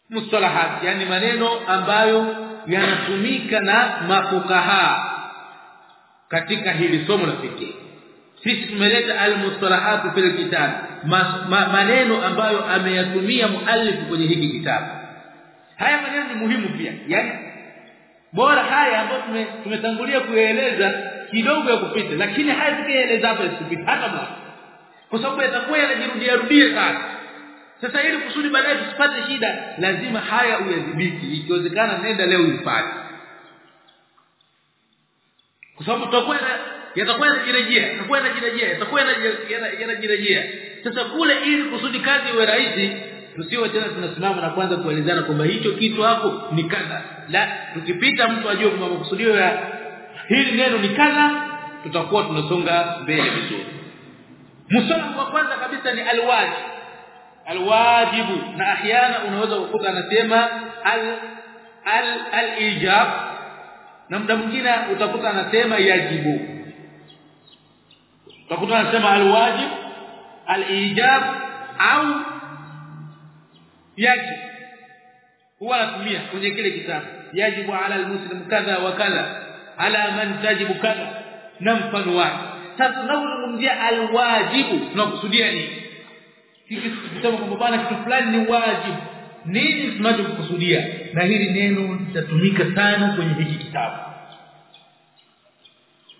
mustalahat yani maneno ambayo yanatumika na mafukaha katika hili somo la fiqh sisi tumeleta almustalahatu fil kitab ma, maneno ambayo ameyatumia muallif kwenye hiki kitabu. Haya maneno ni muhimu pia. Yani bora haya ambayo tumetangulia kuyaeleza kidogo ya kupita lakini haya tukieleza hapa isipita hata moja kwa sababu yatakuwa yanajirudia rudia sana sasa ili kusudi baadaye tusipate shida lazima haya uyadhibiti. Ikiwezekana nenda leo ifanye kwa sababu tutakuwa yatakuwa yanajirejea yatakuwa yanajirejea yatakuwa yanajirejea sasa kule ili kusudi kazi iwe rahisi tusiwe tena tunasimama na kwanza kuelezana kwamba hicho kitu hapo ni kadha. La tukipita mtu ajue kwamba makusudio ya hili neno ni kadha tutakuwa tunasonga mbele vizuri. Msala wa kwanza kabisa ni alwajib alwajibu. Na ahyana unaweza kukuta anasema al al alijab. Na muda mwingine utakuta anasema yajibu. Utakuta anasema alwajib alijab au yajib huwa anatumia kwenye kile kitabu. Yajibu ala almuslim kadha wa kadha ala man tajibu kadha na mfano sasa tunapozungumzia alwajibu tunakusudia nini sisi tukisema kwamba bana kitu fulani ni wajibu nini tunachokusudia na hili neno litatumika sana kwenye hiki kitabu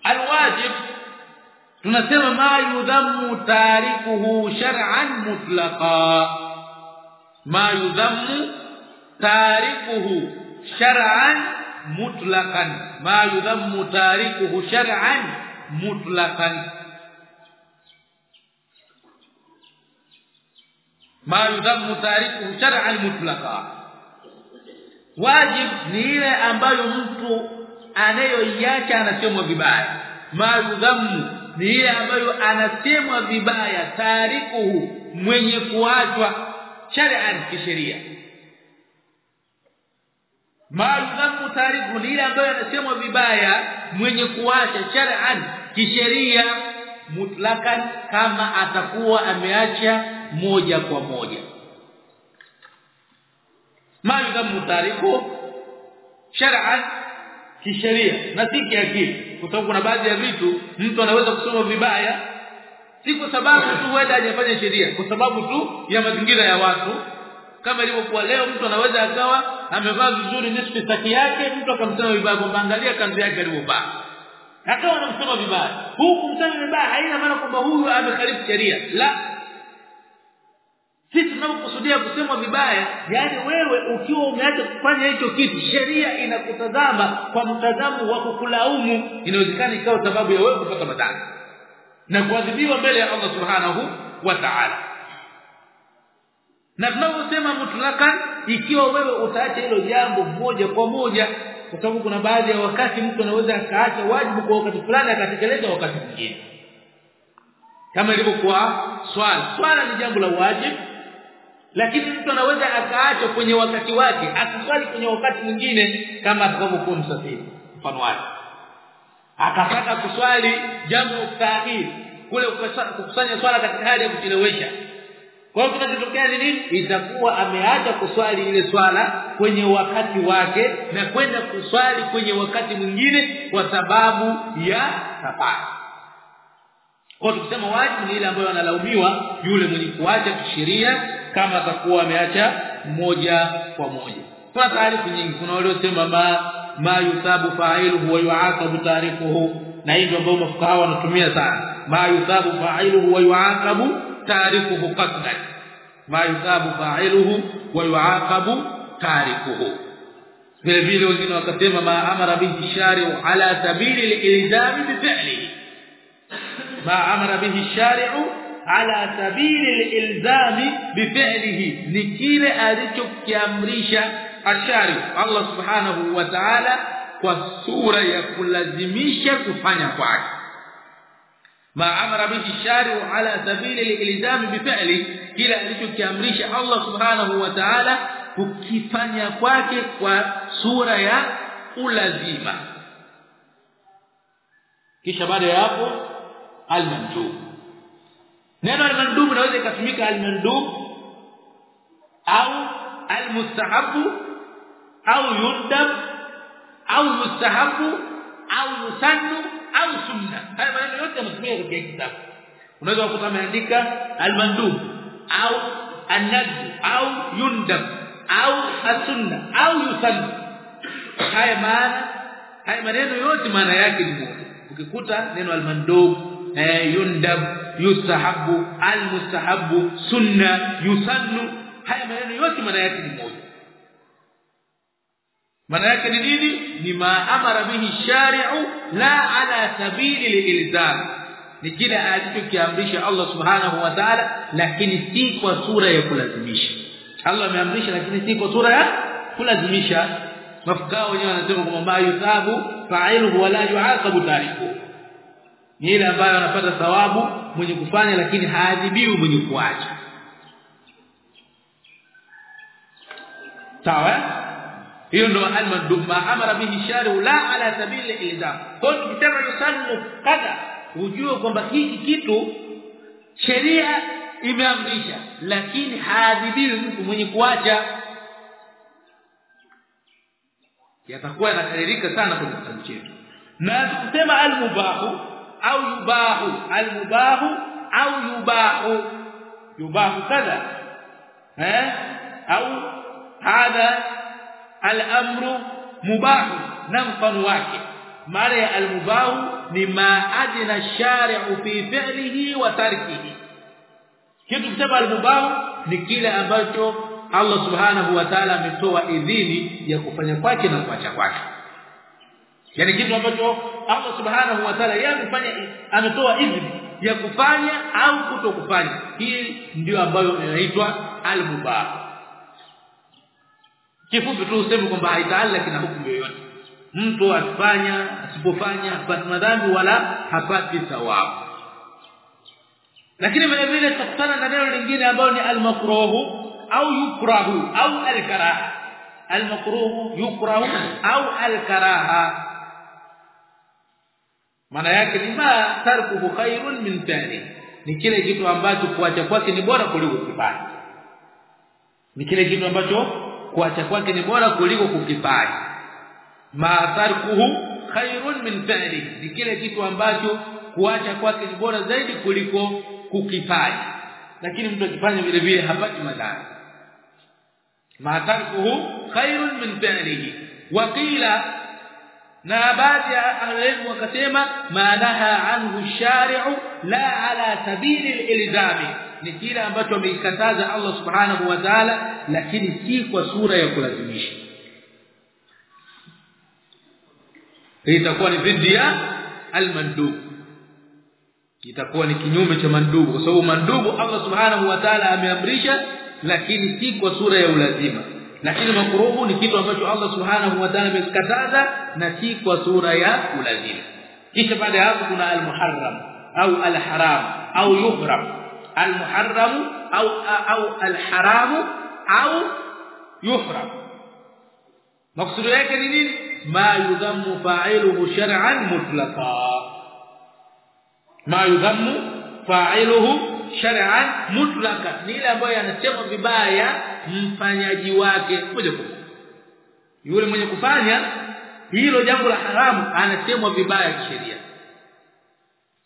alwajib tunasema ma yudhammu tarikuhu shar'an mutlaqa ma yudhammu tarikuhu shar'an mutlaqan ma yudhammu tarikuhu shar'an mutlaqan ma yudhamu tarikuhu shar'an mutlaqa. Wajib ni ile ambayo mtu anayoiacha anasemwa vibaya. Ma yudhamu ni ile ambayo anasemwa vibaya tarikuhu mwenye kuachwa shar'an kisheria. Ma yudhamu tarikuhu ni ile ambayo anasemwa vibaya mwenye kuacha shar'an kisheria mutlakan kama atakuwa ameacha moja kwa moja. Ma yudhamu tariku shar'an kisheria na si kiakili. Kwa sababu kuna baadhi ya vitu mtu anaweza kusoma vibaya. Si kwa sababu tu wenda hajafanya sheria kwa sababu tu ya mazingira ya watu. Kama ilivyokuwa leo mtu anaweza akawa amevaa vizuri nisfi saki yake mtu akamsema vibaya kwamba angalia kanzu yake alivyovaa. Akawa anamsema vibaya. Huku kumsema vibaya haina maana kwamba huyu amekhalifu sheria. La sisi tunapokusudia kusema vibaya yani wewe ukiwa umeacha kufanya hicho kitu sheria inakutazama kwa mtazamo wa kukulaumu. Inawezekana ikawa sababu ya wewe kupata madhara na kuadhibiwa mbele ya Allah subhanahu wa ta'ala. Na tunaposema mutlakan ikiwa wewe utaacha hilo jambo moja kwa moja kwa sababu kuna baadhi ya wakati mtu anaweza akaacha wajibu kwa wakati fulani akatekeleza wakati mwingine. Kama ilivyokuwa swala. Swala ni jambo la wajibu lakini mtu anaweza akaacha kwenye wakati wake akiswali kwenye wakati mwingine kama atakavyokuwa msafiri mfano wake. Akataka kuswali jambo tahir kule kukusanya swala katika hali ya kuchelewesha. Kwa hiyo kinachotokea ni nini? Itakuwa ameacha kuswali ile swala kwenye wakati wake na kwenda kuswali kwenye wakati mwingine kwa sababu ya safari. Kwa tukisema wajibu ni ile ambayo analaumiwa yule mwenye kuacha kisheria kama atakuwa ameacha moja kwa moja. Kuna taarifu nyingi. Kuna waliosema ma ma yusabu fa'iluhu wa yu'aqabu tarikuhu. Na hivyo ambao mafukaha wanatumia sana. Ma yusabu fa'iluhu wa yu'aqabu tarikuhu qasdan ma yusabu fa'iluhu wa yu'aqabu tarikuhu. Vile vile wengine wakasema ma amara bihi shari'u ala sabili al-ilzam bi fi'lihi. Ma amara bihi shari'u ala sabili al-ilzam ni kile alichokiamrisha ashari Allah subhanahu wa ta'ala kwa sura ya kulazimisha kufanya kwake. Ma amara bihi shari'u ala sabili al-ilzam kile alichokiamrisha Allah subhanahu wa ta'ala kukifanya kwake kwa sura ya ulazima. Kisha baada ya hapo al-mandub neno al-mandub inaweza ikatumika al-mandub au al-mustahabu au yundab au mustahabu au yusannu au sunna. Haya maneno yote yanatumika katika kitabu. Unaweza kukuta ameandika al-mandub au an-nadb au yundab au as-sunna au yusannu. Haya maana haya maneno yote maana yake ni moja ukikuta neno al-mandub yundab yustahabu almustahabu sunna yusannu haya maneno yote maana yake ni moja. Maana yake ni nini? Ni maamara bihi shari'u la ala sabili lilzam. Ni kile alichokiamrisha Allah subhanahu wa ta'ala lakini si kwa sura ya kulazimisha. Allah ameamrisha lakini si kwa sura ya kulazimisha. Mafukao wenyewe wanasema kwamba yuthabu fa'iluhu wala yu'aqabu tariku ni ile ambayo anapata thawabu mwenye kufanya lakini haadhibiwi mwenye kuacha. Sawa hiyo ndio al-mandub ma amara bihi shari'u la ala sabili ilzam. Kwa hiyo yusallu kadha ujue kwamba hiki kitu sheria imeamrisha lakini haadhibiwi mtu mwenye kuacha. Yatakuwa yanakaririka sana kwenye kitabu chetu. Na tukusema al-mubahu au yubahu al-mubahu au yubahu. Yubahu kadha eh? Au hadha al-amru mubahu na wake. Mara ya al-mubah ni ma adna shari'u fi fi'lihi wa tarkihi. Kitu kitaba al-mubah ni kile ambacho Allah subhanahu wa ta'ala ametoa idhini ya kufanya kwake na kuacha kwake yani kitu ambacho Allah subhanahu wa ta'ala yeye amefanya ametoa idhini ya kufanya au kutokufanya. Hii ndio ambayo inaitwa al-mubah. Kifupi tu useme kwamba haitaala kina hukumu yoyote. Mtu afanya asipofanya hapati madhambi wala hapati thawabu. Lakini vile vile tutakutana na neno lingine ambalo ni al-makruhu au yukrahu au al-karaha. Al-makruhu yukrahu au al-karaha maana yake ni ma tarkuhu khairun min tani. Ni kile kitu ambacho kuacha kwake ni bora kuliko kufanya ni kile kitu ambacho kuacha kwake ni bora kuliko kukifanya. Ma tarkuhu khairun min fi'li ni kile kitu ambacho kuacha kwake ni bora zaidi kuliko kukifanya. Lakini mtu akifanya vile vile hapati madhara. Ma tarkuhu khairun min fi'lihi wa qila na baadhi ya ahlilmu wakasema maanaha anhu shari'u la ala sabili al-ilzami. Ni kile ambacho ameikataza Allah subhanahu wa ta'ala lakini si kwa sura ya kulazimisha. Itakuwa ni dhidi ya al-mandub. Itakuwa ni kinyume cha mandubu kwa sababu mandubu Allah subhanahu wa ta'ala ameamrisha lakini si kwa sura ya ulazima lakini makruhu ni kitu ambacho Allah subhanahu wa ta'ala amekataza na si kwa sura ya ulazima kisha baada hapo kuna al-muharram au al-haram au yuhram almuharram au au alharam au yuhram maksudi yake ni nini ma yudhammu fa'iluhu shar'an mutlaqa ma yudhammu fa'iluhu shar'an mutlaka ni ile ambayo anasema vibaya mfanyaji wake moja kwa moja yule mwenye kufanya hilo jambo la haramu anasemwa vibaya kisheria.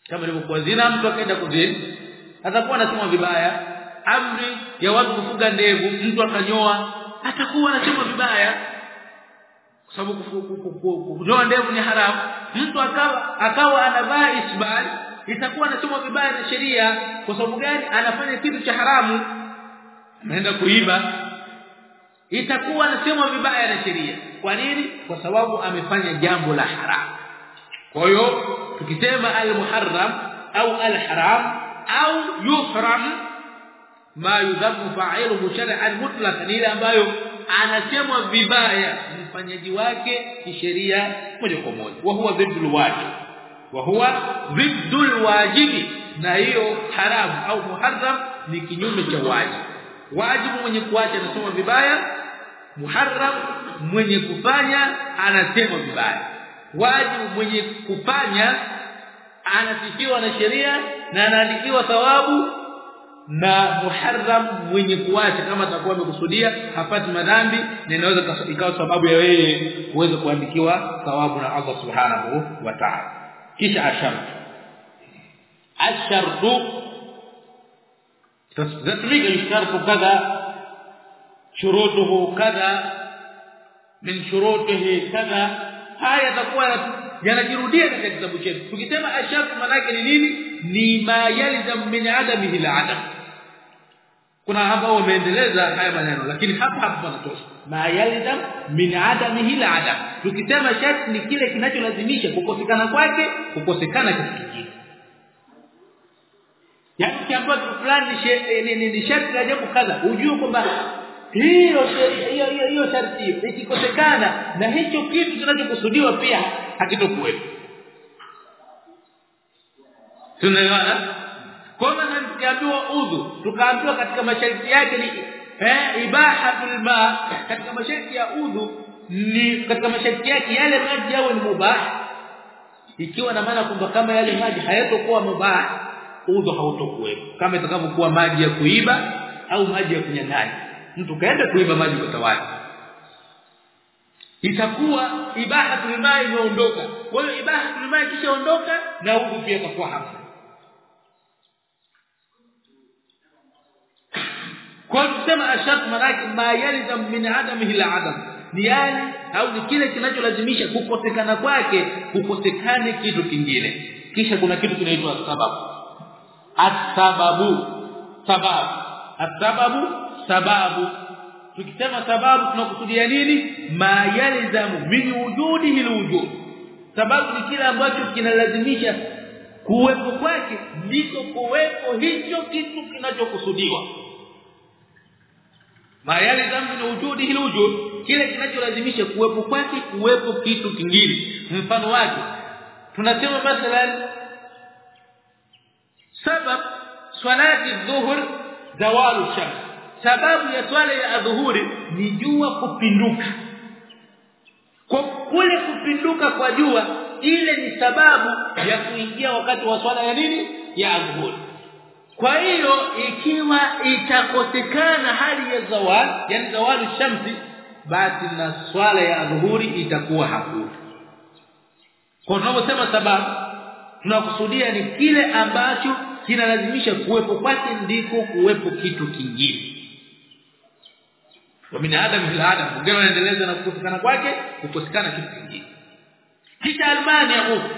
Kama ilivyokuwa zina mtu akaenda kuzini atakuwa anasemwa vibaya. Amri ya watu kufuga ndevu mtu akanyoa atakuwa anasemwa vibaya. Kwa sababu kunyoa ndevu ni haramu. Mtu akawa akawa anavaa isbal itakuwa anasemwa vibaya na sheria. Kwa sababu gani? Anafanya kitu cha haramu. Anaenda kuiba. Itakuwa anasemwa vibaya na sheria. Kwa nini? Kwa sababu amefanya jambo la haramu kwa hiyo tukisema al-muharram au al-haram au yuhram ma yudhamu fa'iluhu shar'an mutlaqan ile ambayo anasemwa vibaya mfanyaji wake kisheria moja kwa moja. Wa huwa dhidul wajib wa huwa ziddul wajibi. Na hiyo haramu au muharram ni kinyume cha wajibu. Wajibu mwenye kuacha anasema vibaya muharram mwenye kufanya anasema vibaya. Wajibu mwenye kufanya anasifiwa na sheria na anaandikiwa thawabu na muharram mwenye kuacha. Kama atakuwa amekusudia hapati madhambi na inaweza ikawa sababu ya wewe kuweza kuandikiwa thawabu na Allah subhanahu wa ta'ala kisha ashartu ashartu تتطبيق الشرط كذا شروطه كذا من شروطه كذا. هاي تكون ينجرديه في كتابه تكتب اشرط معناه ني ني يلزم من عدمه إلى kuna hapa wameendeleza haya maneno lakini hapa hapa panatosha ma yalzam min adamihi la adam tukisema sharti ni kile kinacholazimisha kukosekana kwake kukosekana kitu kingine. Yani kiambiwa kitu fulani ni sharti la jambo kadha ujue kwamba hiyo hiyo hiyo hiyo sharti ikikosekana na hicho kitu kinachokusudiwa pia hakitokuwepo. Tunaelewana kwa maana tukiambiwa udhu. Tukaambiwa katika masharti yake ni eh ibahatul ma. Katika masharti ya udhu ni katika masharti yake yale maji yawe ni mubah. Ikiwa na maana kwamba kama yale maji hayatokuwa mubah udhu hautokuwepo. Kama itakavyokuwa maji ya kuiba au maji ya kunyang'anya. Mtu kaenda kuiba maji kwa tawali. Itakuwa ibahatul ma imeondoka. Kwa hiyo ibahatul ma kishaondoka na udhu pia itakuwa hamna kwa kusema ashart manake ma yalzam min adamihi al-adam ni yale au ni kile kinacholazimisha kukosekana kwake kukosekane kitu kingine. Kisha kuna kitu kinaitwa sababu. As-sababu. Sababu. Sababu. Tukisema sababu tunakusudia nini? Ma yalzamu min wujudihi alwujud. Sababu ni kile ambacho kinalazimisha kuwepo kwake ndiko kuwepo hicho kitu kinachokusudiwa ma yalzamu ujudi hili alwujud kile kinacholazimisha kuwepo kwake kuwepo kitu kingine. Mfano wake tunasema mathalan sabab swalati dhuhur zawalu shams. Sababu ya swala ya adhuhuri ni jua kupinduka. Kwa kule kupinduka kwa jua ile ni sababu ya kuingia wakati wa swala ya nini? Ya adhuhuri kwa hiyo ikiwa itakosekana hali ya zawal yani zawal shamsi basi na swala ya dhuhuri itakuwa hakuna. Kwa tunaposema sababu tunakusudia ni kile ambacho kinalazimisha kuwepo kwake ndiko kuwepo kitu kingine. Wa binadamu adam ila adam ungeo anaendeleza na kukosekana kwake kukosekana kitu kingine. Kisha almania huko.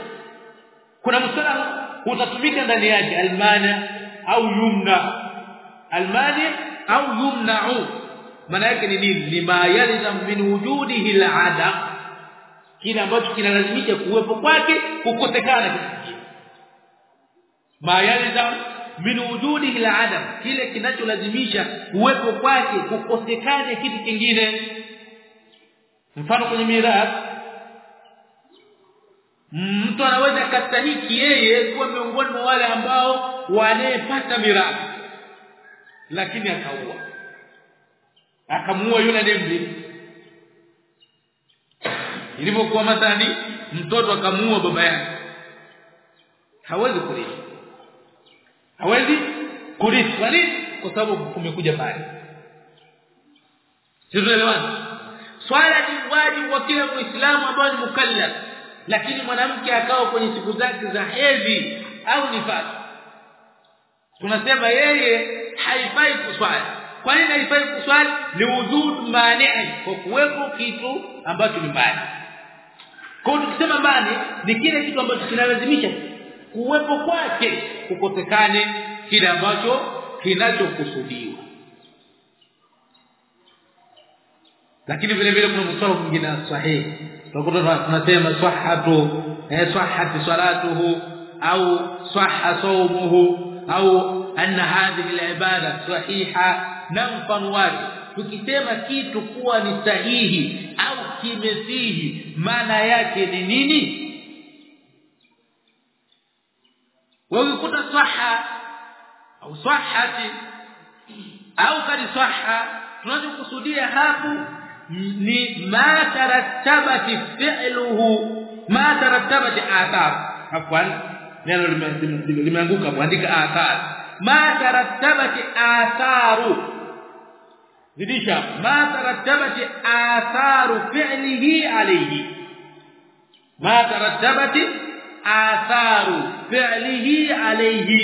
Kuna msala utatumika ndani yake almania au yumna. Almani au yumna'u. Maana yake ni nini? Ni mayali yalzam min wujudihi al'adam kile ambacho kinalazimisha kuwepo kwake kukosekana kingine. Ma yalzam min wujudihi al'adam. Kile kinacholazimisha kuwepo kwake kukosekana kitu kingine. Mfano kwenye mirathi mtu anaweza kastahiki yeye kuwa miongoni mwa wale ambao wanayepata mirathi. Lakini akaua. Akamuua yule anayemrithi ilipokuwa matani mtoto akamuua baba yake. Hawezi kurithi hawezi kurithi nini? Kwa sababu kumekuja mali tunaelewana? Swala ni wajibu wa kila muislamu ambaye ni mukallaf. Lakini mwanamke akawa kwenye siku zake za hedhi au nifasi tunasema yeye haifai kuswali. Kwa nini haifai kuswali? Ni wujud mani kwa kuwepo kitu ambacho ni mbali kwa tukisema mbali ni kile kitu ambacho kinalazimisha kuwepo kwake kukosekane kile ambacho kinachokusudiwa. Lakini vile vile kuna msao mwingine sahihi. Tunakuta tunasema sahhatu eh sahhati salatuhu au sahha sawmuhu au anna hadhihi al-ibada sahiha na wake. Tukisema kitu kuwa ni sahihi au kimesihi maana yake ni nini? Wakikuta saha au sahati au kadi saha tunachokusudia hapo ni ma tarattabati fi'luhu ma tarattabati athar afwan neno limeanguka kuandika athar. Ma tarattabati atharu. Zidisha. Ma tarattabati atharu fi'lihi alayhi. Ma tarattabati atharu fi'lihi alayhi.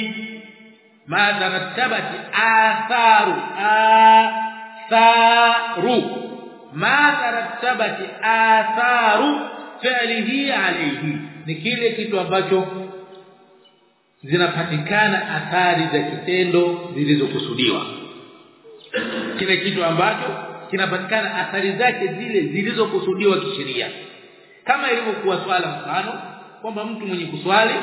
Ma tarattabati atharu atharu. Ma tarattabati atharu fi'lihi alayhi. Ni kile kitu ambacho zinapatikana athari za kitendo zilizokusudiwa. Kile kitu ambacho kinapatikana athari zake zile zilizokusudiwa kisheria. Kama ilivyokuwa swala mfano kwamba mtu mwenye kuswali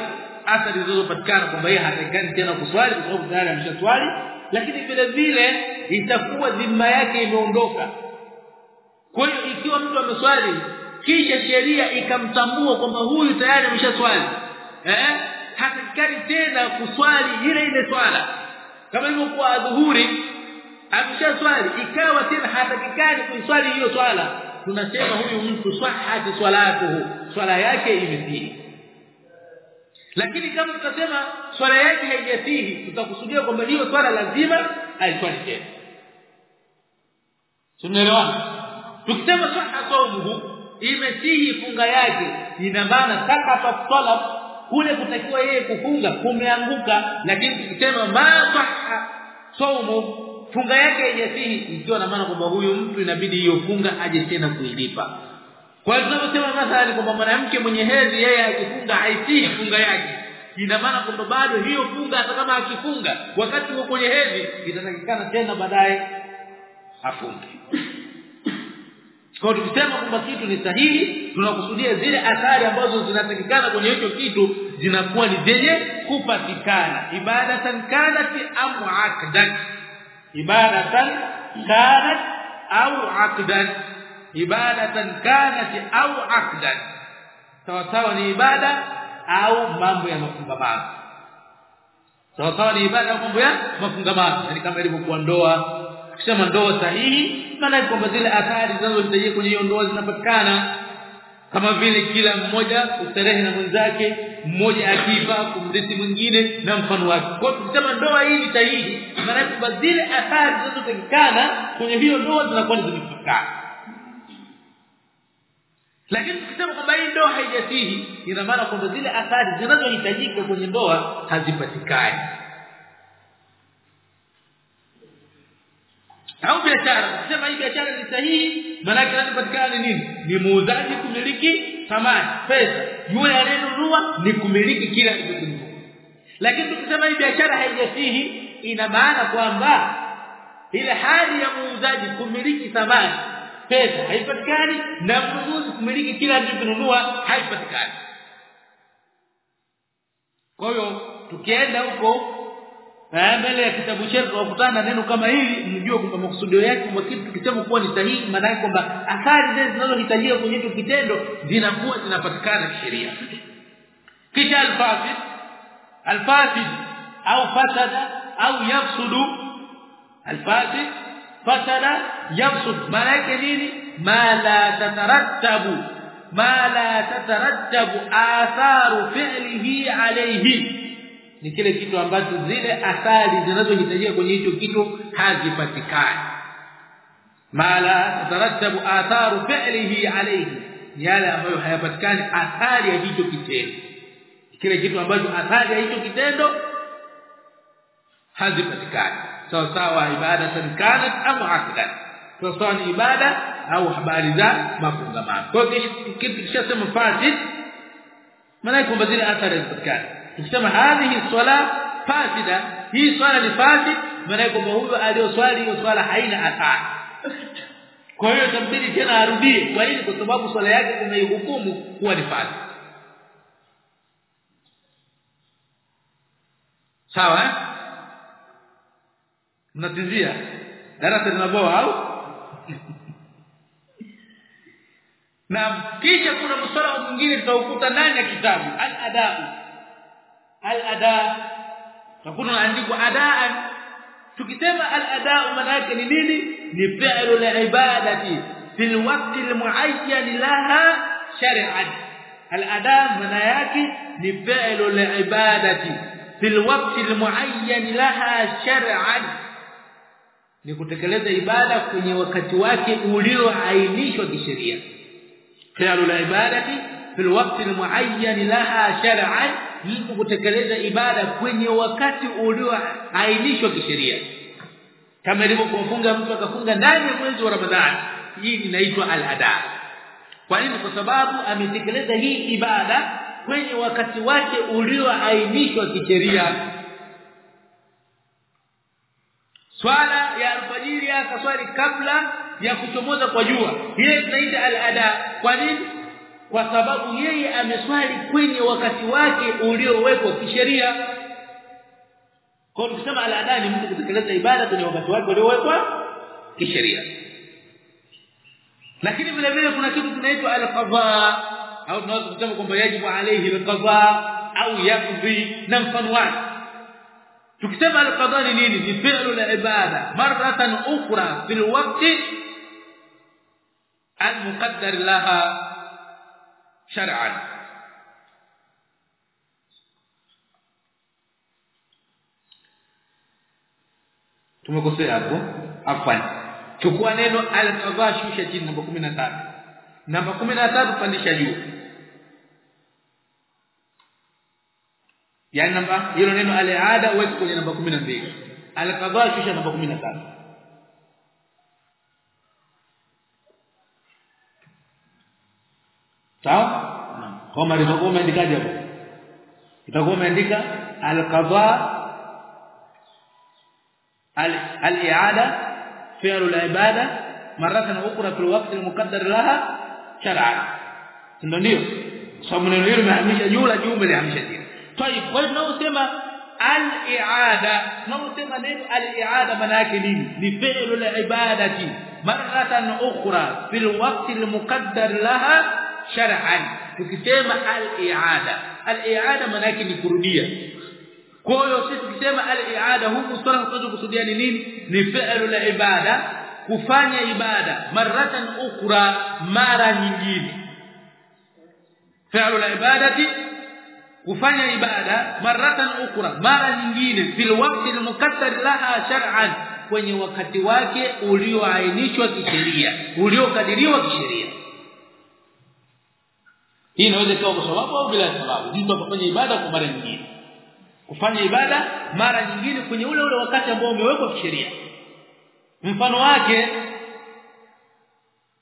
athari zilizopatikana kwamba yeye hatakani tena kuswali kwa sababu tayari ameshaswali lakini vile vile itakuwa dhima yake imeondoka. Kwa hiyo ikiwa mtu ameswali kisha sheria ikamtambua kwamba huyu tayari ameshaswali eh hatakikani tena kuswali ile ile swala. Kama ilivyokuwa adhuhuri ameshaswali ikawa tena hatakikani kuiswali hiyo swala tunasema huyu mtu swahati swalatuhu swala yake imesihi lakini kama tutasema swala yake haijasihi tutakusudia kwamba hiyo swala lazima aiswali tena. Tunaelewa tukisema sahha sawmuhu imesihi funga yake ina maana talab kule kutakiwa yeye kufunga kumeanguka. Lakini tukisema ma sahha sawmu funga yake haijasihi ikiwa na maana kwamba huyu mtu inabidi hiyo funga aje tena kuilipa. Kwa hiyo tunaposema mathalan kwamba mwanamke mwenye hedhi yeye akifunga haisihi funga yake. Ina maana kwamba bado hiyo funga hata kama akifunga wakati wa kwenye hedhi itatakikana tena baadaye afunge kwa tukisema kwamba kitu ni sahihi tunakusudia zile athari ambazo zinatakikana kwenye hicho kitu zinakuwa ni zenye kupatikana. Ibadatan kanat au aqdan. Ibadatan kanat au aqdan. Ibadatan kanat au aqdan. Sawa sawa ni ibada au mambo ya mafungamano. Sawa sawa ni ibada au mambo ya mafungamano. Yani kama ilivyokuwa ndoa kusema ndoa sahihi maana kwamba zile athari zinazohitajika kwenye hiyo ndoa zinapatikana. Kama vile kila mmoja ustarehe na mwenzake mmoja akiva kumrithi mwingine na mfano wake. Kwa tukisema ndoa hii sahihi maana kwamba zile athari zinazotakikana kwenye hiyo ndoa zinakuwa zimepatikana lakini tukisema kwamba hii ndoa haijasihi ina maana kwamba zile athari zinazohitajika kwenye ndoa hazipatikani au biashara? Ukisema hii biashara ni sahihi maana kinachopatikana ni nini? Ni muuzaji kumiliki thamani pesa. Yule anayenunua ni kumiliki kila kitu lakini tukisema hii biashara haijasihi ina maana kwamba ile hali ya muuzaji kumiliki thamani pesa haipatikani na mnunuzi kumiliki kila alichonunua haipatikani. Kwa hiyo tukienda huko mbele ya kitabu chetu tunakutana neno kama hili mjue kwamba makusudio yake kwa kitu tukisema kuwa ni sahihi maana yake kwamba athari zile zinazohitajika kwenye hicho kitendo zinakuwa zinapatikana kisheria. Kisha alfasid alfasid au fasada au yafsudu alfasid fasada yafsud maana yake nini? Ma la tatarattabu ma la tatarattabu atharu fi'lihi alayhi ni kile kitu ambacho zile athari zinazohitajika kwenye hicho kitu hazipatikani. Mala tarattabu atharu fi'lihi alayhi yale ambayo hayapatikani athari ya hicho kitendo. Kile kitu ambacho athari ya hicho kitendo hazipatikani. Sawa sawa ibada kanat au akdan sawa sawa ni ibada au habari za mafungamano. Kwa hiyo kitu kishasema fasid maana kwamba zile athari hazipatikani tukisema hadhihi swala fasida hii swala ni fasid maana kwamba huyo aliyoswali hiyo swala haina athari. Kwa hiyo tambidi tena arudie. Kwa nini? Kwa sababu swala yake umeihukumu kuwa ni fasid. Sawa eh? mnatizia? Darasa linaboa au? [laughs] Na kisha kuna msala mwingine tutaukuta ndani ya kitabu al-adab al-ada. Takuna andikwa adaan. Tukisema al-ada maana yake ni nini? Ni fi'lu al-ibadati fil waqti al-muayyan laha shar'an. Al-ada maana yake ni fi'lu al-ibadati fil waqti al-muayyan laha shar'an. Ni kutekeleza ibada kwenye wakati wake ulioainishwa kisheria. Fi'lu al-ibadati fil waqti al-muayyan laha shar'an mtu kutekeleza ibada kwenye wakati ulioainishwa kisheria. Kama ilivyo kufunga mtu akafunga ndani ya mwezi wa Ramadhani hii inaitwa al-ada. Kwa nini? Kwa sababu ametekeleza hii ibada kwenye wakati wake ulioainishwa kisheria. Swala ya alfajiri akaswali kabla ya kuchomoza kwa jua hii tunaita al-ada. Kwa nini kwa sababu yeye ameswali kwenye wakati wake uliowekwa kisheria. Kwa tukisema al-ada mtu kutekeleza ibada kwenye wakati wake uliowekwa kisheria. Lakini vile vile kuna kitu kinaitwa al-qadha au tunaweza kusema kwamba yajibu alayhi al-qadha au yakdhi na mfano wake. Tukisema al-qadha ni nini? Ni fi'lu al-ibada maratan ukhra fil waqti al-muqaddar laha shar'an tumekosea hapo. Afwan. Chukua neno al-qadha shusha chini namba 13 namba 13 pandisha juu. Yani namba hilo neno al-aada uweke kwenye namba 12 al-qadha shusha namba 13 sawa kama ilivyokuwa umeandikaje hapo itakuwa umeandika al-qadha al-i'ada fi'l al-ibada maratan ukhra fi al-waqt al-muqaddar laha shar'an ndio sababu neno hilo limehamisha juu la juu limehamisha chini طيب kwa hiyo tunaosema al-i'ada tunaosema neno al-i'ada maana yake nini ni fi'l al-ibadati maratan ukhra fi al-waqt al-muqaddar laha shar'an tukisema al-i'ada. Al-i'ada maana yake ni kurudia. Kwa hiyo sisi tukisema al-i'ada huku swala tunachokusudia ni nini? Ni fi'lu la ibada kufanya ibada maratan ukra mara nyingine. Fi'lu la ibadati kufanya ibada maratan ukra mara nyingine. Fil waqti al-muqaddar laha shar'an kwenye wakati wake ulioainishwa kisheria uliokadiriwa kisheria hii inaweza kuwa kwa sababu au bila sababu. Mtu akafanya ibada kwa mara nyingine. Kufanya ibada mara nyingine kwenye ule ule wakati ambao umewekwa kisheria. Mfano wake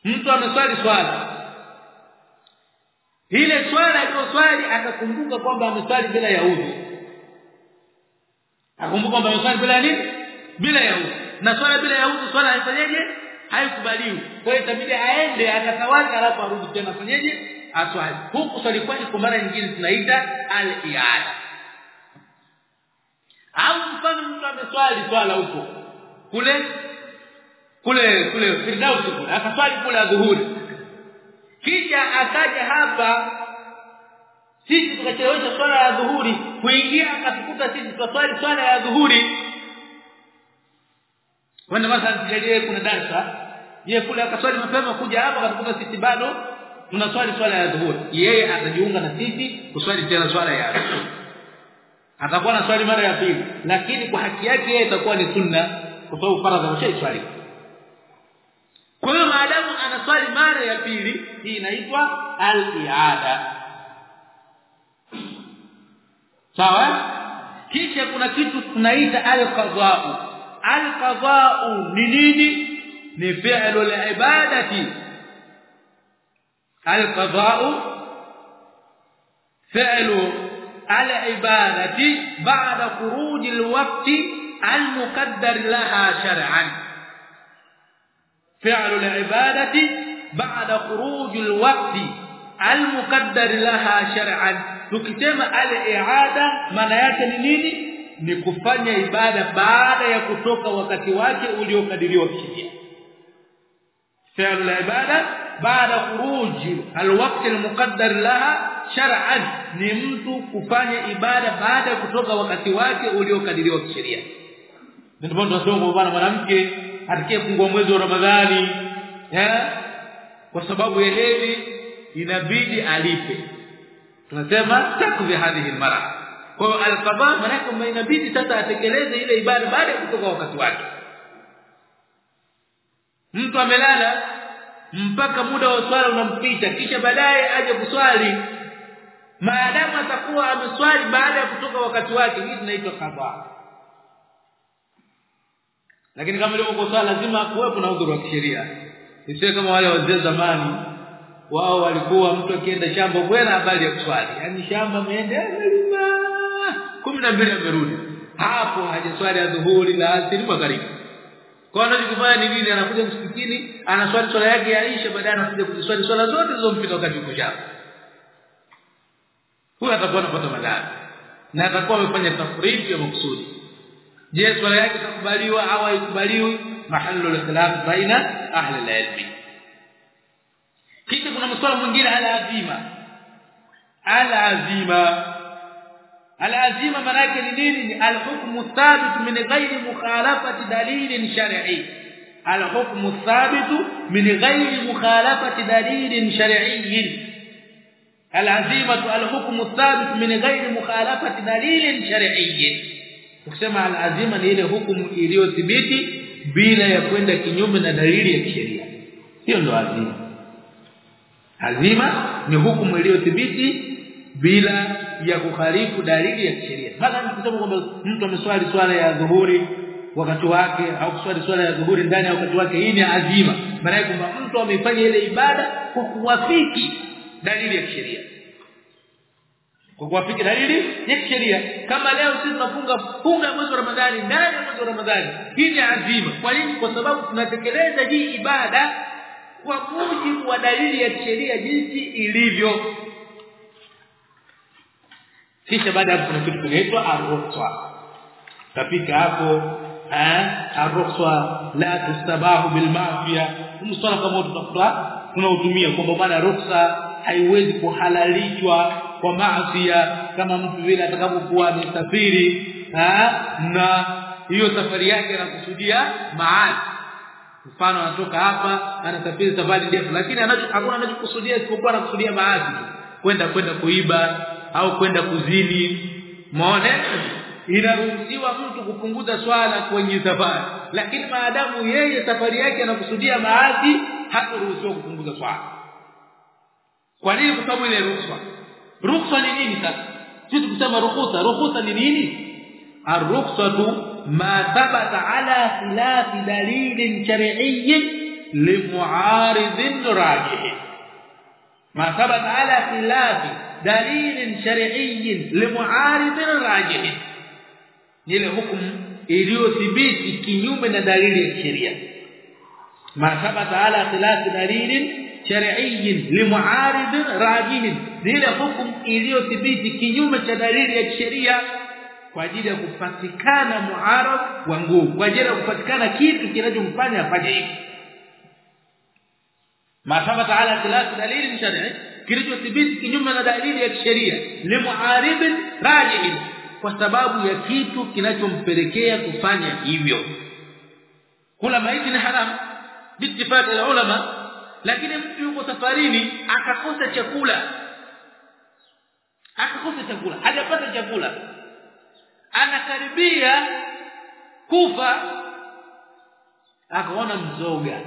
mtu ameswali swala ile swala aliyoswali akakumbuka kwamba ameswali bila ya udhu akumbuka kwamba ameswali bila nini? Bila ya udhu na swala bila ya udhu swala haifanyeje? Haikubaliwi. Kwa hiyo itabidi aende akatawaka alafu arudi tena fanyeje aswali huku swali kwake kwa mara nyingine tunaita al-i'ada au mfano mtu ameswali swala huko kule kule kule Firdaus kule akaswali kule adhuhuri kisha akaja hapa sisi tukachelewesha swala ya dhuhuri kuingia akatukuta sisi tuswali swala ya dhuhuri wanda mathalan tujalie kuna darasa yeye kule akaswali mapema kuja hapa akatukuta sisi bado tunaswali swala ya dhuhuri. Yeye atajiunga na sisi kuswali tena swala ya atakuwa na swali mara ya pili. Lakini kwa haki yake yeye itakuwa ni sunna kwa sababu faradhi ameshaiswali. Kwa hiyo maadamu anaswali mara ya pili hii inaitwa al-iada. Sawa? Kisha kuna kitu tunaita al-qadha'u. Al-qadha'u ni nini? Ni fi'lu al-ibadati القضاء فعل العبادة بعد خروج الوقت المقدر لها شرعا؟ فعل العبادة بعد خروج الوقت المقدر لها شرعا. تكتم الإعادة من يأتي نيني عبادة بعد يكتوك وقت واجئ دليوك فعل العبادة baada kuruji al-waqt al-muqaddar laha shar'an ni mtu kufanya ibada baada kutoka wakati wake uliokadiriwa kisheria. Ndio tunasema bwana mwanamke atakayefungua mwezi wa Ramadhani eh kwa sababu ya hedhi inabidi alipe. Tunasema takdhi hadhihi almara. Kwa hiyo alqada maana inabidi sasa atekeleze ile ibada baada kutoka wakati wake. Mtu amelala mpaka muda wa swala unampita kisha baadaye aje kuswali. Maadamu atakuwa ameswali baada ya kutoka wakati wake hii tunaitwa qada lakini kama ilivyo kwa swala lazima kuwepo na udhuru wa kisheria. Isiwe kama wale wazee zamani wao walikuwa mtu akienda shamba bwana habari ya kuswali. Yani shamba ameenda amelima. 12 amerudi. Hapo hajaswali adhuhuri na asiri magharibi kwa anachokufanya ni nini? Anakuja msikitini anaswali swala yake yaisha Aisha baadaye anakuja kuswali swala zote zilizompita wakati uko shamba. Huyo atakuwa anapata madhara. Na atakuwa amefanya tafriti ya makusudi. Je swala yake itakubaliwa au haikubaliwi? Mahallu al-khilaf baina ahli al-ilm kisha kuna mswala mwingine ala azima al-azima alazima manake yake ni nini? Alhukmu thabit min ghairi mukhalafati dalilin shar'i. Alhukmu thabit min ghairi mukhalafati dalilin shar'i. Alazima alhukmu thabit min ghairi mukhalafati dalilin shar'i. Ukisema alazima ni ile hukumu iliyothibiti bila ya kwenda kinyume na dalili ya kisheria. Hiyo ndo azima. Azima ni hukumu iliyothibiti bila ya kukhalifu dalili ya sheria mathalan kusema kwamba mtu ameswali swala ya dhuhuri wakati wake au kuswali swala ya dhuhuri ndani ya wakati wake hii ni azima. Maana kwamba mtu amefanya ile ibada kwa kuwafiki dalili ya sheria kwa kuwafiki dalili ya sheria kama leo sisi tunafunga funga mwezi wa Ramadhani ndani ya mwezi wa Ramadhani hii ni azima. Kwa nini? Kwa sababu tunatekeleza hii ibada kwa mujibu wa dalili ya sheria jinsi ilivyo kisha baada ya kuna kitu kinaitwa ar-rukhsa hapo eh ar-rukhsa la tustabahu bil mafia msala kama tutakuta tunautumia kwamba maana ruksa haiwezi kuhalalishwa kwa maasi kama mtu vile atakapokuwa amesafiri na hiyo safari yake anakusudia maasi. Mfano anatoka hapa anasafiri safari ndefu lakini hakuna anachokusudia isipokuwa anakusudia maasi. Kwenda kwenda kuiba au kwenda kuzini. Muone inaruhusiwa mtu kupunguza swala kwenye safari. Lakini maadamu yeye safari yake anakusudia maadhi hakuruhusiwa kupunguza swala. Kwa nini? Kwa sababu ile ruhusa. Ruhusa ni nini sasa? Sisi tukisema ruhusa ruhusa ni nini? Ar-ruhsa ma thabata ala khilaf dalil shar'i limu'arid rajih ma thabata ala khilaf dalil shar'i limuarid rajih. Ile hukumu iliyothibiti kinyume na dalili ya sheria masabata ala thalath dalil shar'i limuarid rajih. Ile hukumu iliyothibiti kinyume cha dalili ya sheria kwa ajili ya kupatikana muarad wa nguvu kwa ajili ya kupatikana kitu kinachomfanya afanye hiki thalath dalil kilichothibiti kinyume na dalili ya kisheria limuaribin rajihin kwa sababu ya kitu kinachompelekea kufanya hivyo. Kula maiti ni haramu bitifaki ya ulama lakini mtu yuko safarini akakosa chakula akakosa chakula hajapata chakula anakaribia kufa akaona mzoga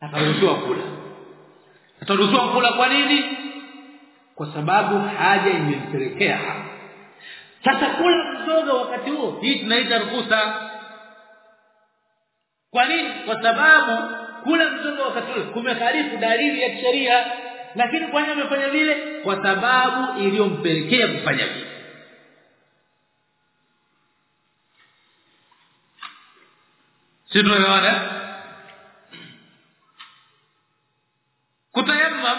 akaruhusiwa kula ataruhusiwa kula kwa nini? Kwa sababu haja imempelekea sasa kula mzoga wakati huo hii tunaita ruhusa. Kwa nini? Kwa sababu kula mzoga wakati ule kumeharifu dalili ya sheria lakini kwa nini amefanya vile? Kwa sababu iliyompelekea kufanya vile. Si tunaelewana kutayammam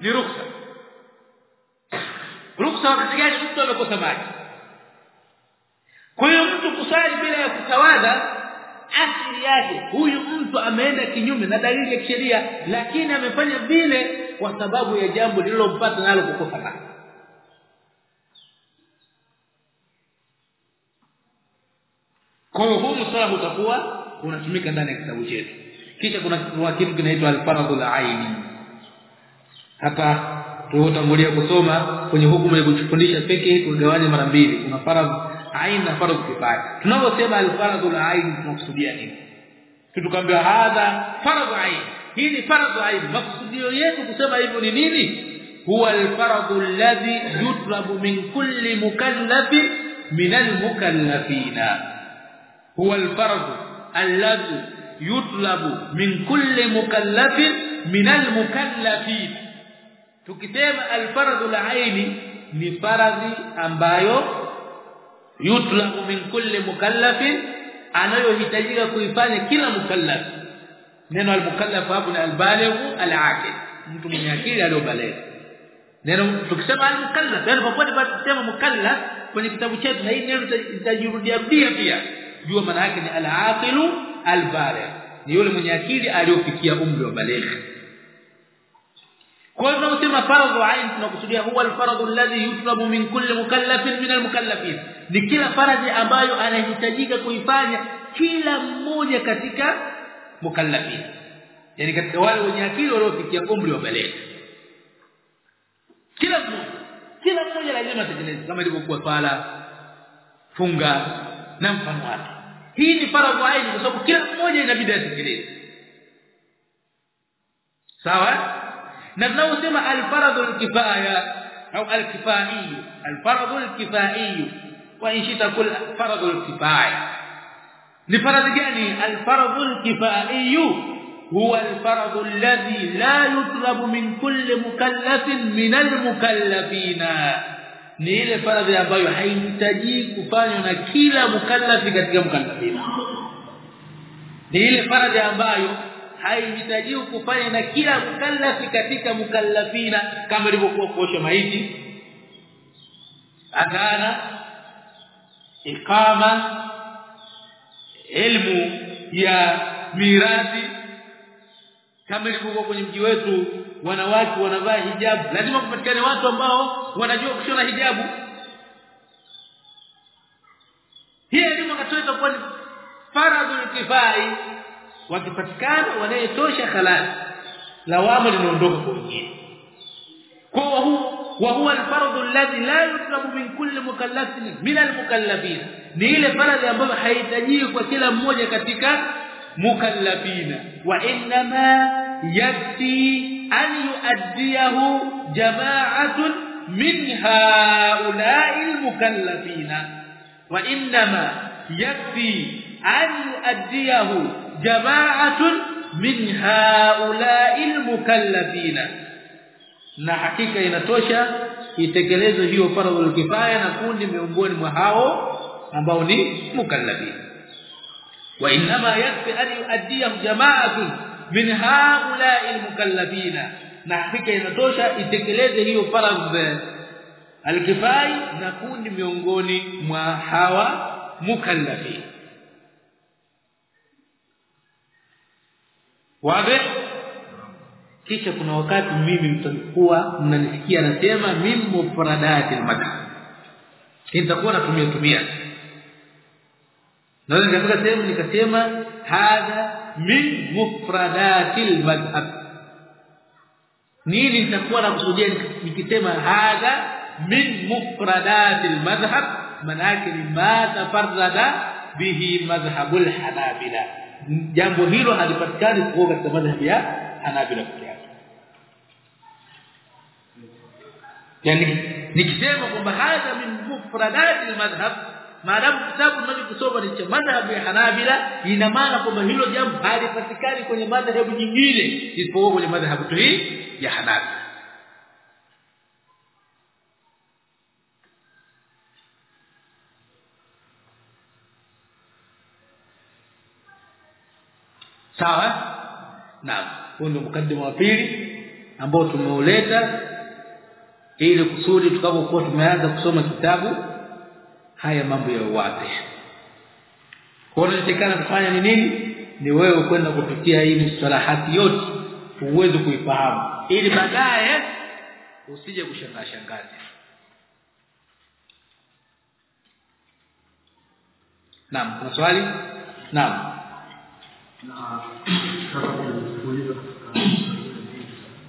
ni ruksa. Ruksa wakati gani mtu amekosa maji? Kwa hiyo mtu kusali bila ya kutawadha asili yake huyu mtu ameenda kinyume na dalili ya kisheria lakini amefanya vile kwa sababu ya jambo lililompata nalo kukosa maji. Kwa hiyo huu msala utakuwa unatumika ndani ya kitabu chetu. Kisha kuna kitu kinaitwa al-faradhul aini hapa tutangulia kusoma kwenye hukumu ya kufundisha pekee kugawanya mara mbili. Kuna faradhi ain na faradhi kifaya. Tunaposema al-faradhul aini tunakusudia nini? Tutukambiwa hadha faradhu aini hii ni faradhu aini makusudio yetu kusema hivyo ni nini? Huwa al-faradhu alladhi yutlabu min kulli mukallafi min al-mukallafina. Huwa al-faradhu alladhi yutlabu min kulli mukallafin min al-mukallafin tukisema alfaradhu al-aini ni faradhi ambayo yutlabu min kulli mukallafin anayohitajika kuifanya kila mukallaf. Neno almukallaf hapo ni albaligh alaqil. Mtu mwenye akili aliyobaligh. Neno tukisema almukallaf yani popote tukisema mukallaf kwenye kitabu chetu na hii neno litajirudia pia pia. Jua maana yake ni al-aqilu ni yule mwenye akili aliyofikia umri wa baligh kwa hivyo tunasema fardhu ain tunakusudia huwa alfaradhu alladhi yutlabu min kulli mukallafin min al-mukallafin. Ni kila faradhi ambayo anahitajika kuifanya kila mmoja katika mukallafin. Yani katika wale wenye akili waliofikia umri wa baligh kila mmoja. Kila mmoja lazima atekeleze kama ilivyokuwa swala funga na mfano wake. Hii ni faradhu ain kwa sababu kila mmoja inabidi atekeleze sawa na tunaposema al-faradhu al-kifaya au al-kifai al-faradhu al-kifai wa in shita kul faradhu al-kifaya ni faradhi gani al-faradhu al-kifai huwa al-faradhu alladhi la yutlabu min kulli mukallafin min al-mukallafina ni ile faradhi ambayo haihitaji kufanywa na kila mukallafi katika mukallafina ni ile faradhi ambayo haihitaji kufanya na kila mukallafi katika mukallafina kama ilivyokuwa kuosha maiti. Adhana ikama elimu ya mirathi. Kama ilivyokuwa kwenye mji wetu wanawake wanavaa hijabu. Lazima kupatikane watu ambao wanajua kushona hijabu. Hii elimu itakuwa ni faradhu kifai wakipatikana wanayetosha khalas lawama linaondoka kwa wengine. Kwa huu wa huwa alfardhu alladhi la yutlabu min kulli mukallafin min al-mukallafin ni ile faradhi ambayo haihitaji kwa kila mmoja katika mukallafina wa inma yakfi an yuaddiyahu jama'atun min ha'ula'i al-mukallafina wa inma yakfi an yuaddiyahu jama'atun min ha'ula'i al-mukallafina na hakika inatosha itekelezwe hiyo faradhul kifaya na kundi miongoni mwa hao ambao ni mukallafin wa inma yakfi an yuaddiyahu jama'atun min ha'ula'i al-mukallafina na hakika inatosha itekeleze hiyo faradh al-kifai na kundi miongoni mwa hawa mukallafin واضح كيف كنا وقت ميمي متكوا منانسكي انسما ميم مفردات المدح نتكون نتمي نتمي نريد ان نسمي نسمى هذا من مفردات المذهب نريد ان تكون مقصودي نكتم هذا من مفردات المذهب ما لكن ما تفرد به مذهب الحنابلة jambo hilo halipatikani kwa katika madhhabi ya hanabila pekee yake. Yani nikisema kwamba hadha min mufradati almadhhab maadamu kitabu tunachokisoma ni cha madhhabu ya hanabila ina maana kwamba hilo jambo halipatikani kwenye madhhabu nyingine isipokuwa kwenye madhhabu tu hii ya hanabila sawa? Naam. Huo ndio mkadima wa pili ambao tumeuleta ili kusudi tukapokuwa tumeanza kusoma kitabu haya mambo ya wapi kwa nini kufanya ni nini? Ni wewe kwenda kupitia hii msalahati yote uweze kuifahamu. Ili baadaye usije kushangaa shangazi. Naam, kuna swali? Naam. Na sasa kuuliza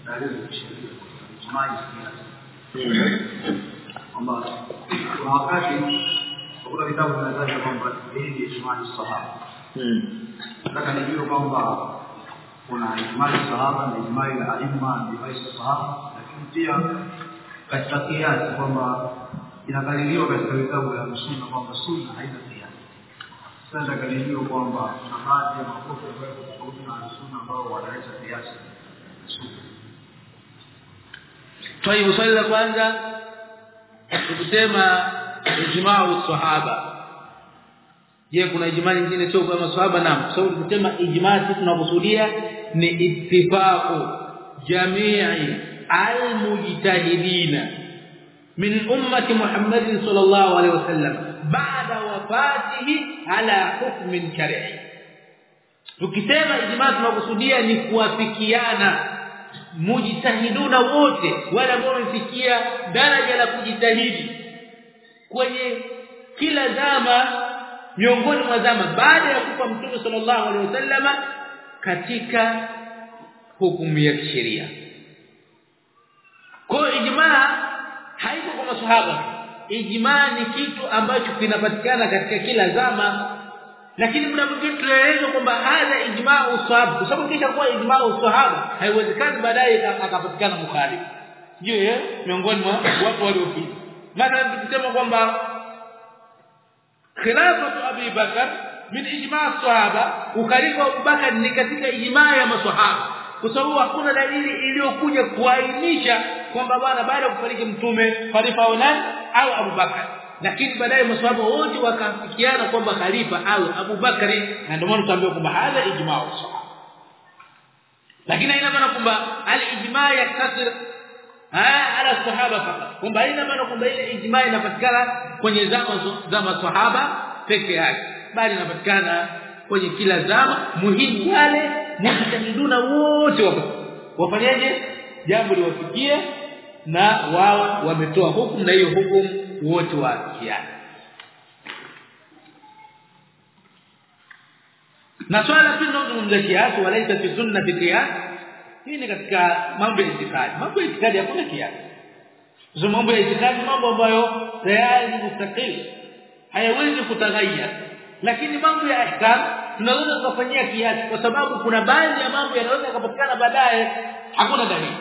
dalili za sheria ijmai kwamba kuna wakati kuna vitabu vinataja kwamba hii ni ijmai sahaba nataka nijue kwamba kuna ijmai sahaba na ijmai la aima na ijmai sahaba lakini pia katika kiasi kwamba inakaririwa katika vitabu vya sunna kwamba sunna haina kiasi sasa kalijua kwamba baadhi ya makosa ambayo tofauti na sunna ambao wanaweza kiasi Tayeb swali la kwanza tukisema ijma'u sahaba je kuna ijma nyingine sio kama sahaba naam kwa sababu tukisema ijma sisi tunakusudia ni ittifaqu jami'i al-mujtahidina min ummati Muhammadin sallallahu alaihi wasallam baada wafatihi ala hukmin shar'i. Tukisema ijma tunakusudia ni kuafikiana. Mujtahiduna wote wale ambao wamefikia daraja la kujitahidi. Kwenye kila zama miongoni mwa zama baada ya kufa mtume sallallahu alaihi wasallama katika hukumu ya kisheria. Kwa ijmaa haiko kwa maswahaba ijmaa ni kitu ambacho kinapatikana katika kila zama. Lakini muda mwingine tunaelezwa kwamba hadha ijmaa usahaba kwa sababu kisha kuwa ijmaa usahaba haiwezekani baadaye akapatikana mukhalif je miongoni mwa watu waliopita. Maana tukisema kwamba khilafatu abi bakar min ijma sahaba ukhalifa Abu Abubakar ni katika ijma ya maswahaba kwa sababu hakuna dalili iliyokuja kuainisha kwamba bwana baada ya kufariki mtume khalifa au nani? Au Abubakar lakini baadaye maswahaba wote wakafikiana kwamba khalifa au Abubakari na ndio maana tuambiwa kwamba hadha ijma'u lakini haina maana kwamba al-ijma' yaktasir ala sahaba fakat kwamba haina maana kwamba ile ijma' inapatikana kwenye zama za maswahaba peke yake. Bali inapatikana kwenye kila zama muhimu wale mujtahiduna wote wafanyaje? Jambo liwafikie na wao wametoa hukumu na hiyo hukumu wote waafikiane. Na swala pili tunazungumzia kiasi walaita fi sunna fi qiyas hii ni katika mambo ya itikadi. Mambo ya itikadi hakuna kiasi. Hizo mambo ya itikadi mambo ambayo tayari ni mustaqil hayawezi kutaghayya lakini mambo ya ahkam tunaweza kufanyia kiasi kwa sababu kuna baadhi ya mambo yanaweza kupatikana baadaye hakuna dalili.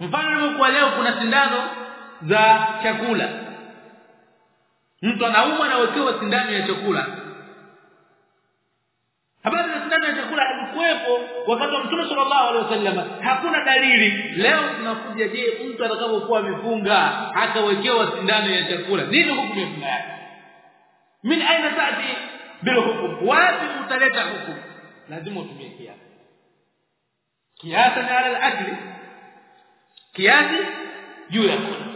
Mfano kwa leo kuna sindano za chakula. Mtu anaumwa na wekewa sindano ya chakula. Habari za sindano ya chakula hazikuwepo wakati wa Mtume sallallahu alaihi wasallam. Hakuna dalili. Leo tunakuja je mtu atakapokuwa amefunga hata akawekewa sindano ya chakula? Nini hukumu yake? Min aina tati bila hukumu. Wapi utaleta hukumu. Lazima utumie kiasi. Kiasi ni ala al-akli kiasi juu ya kuna.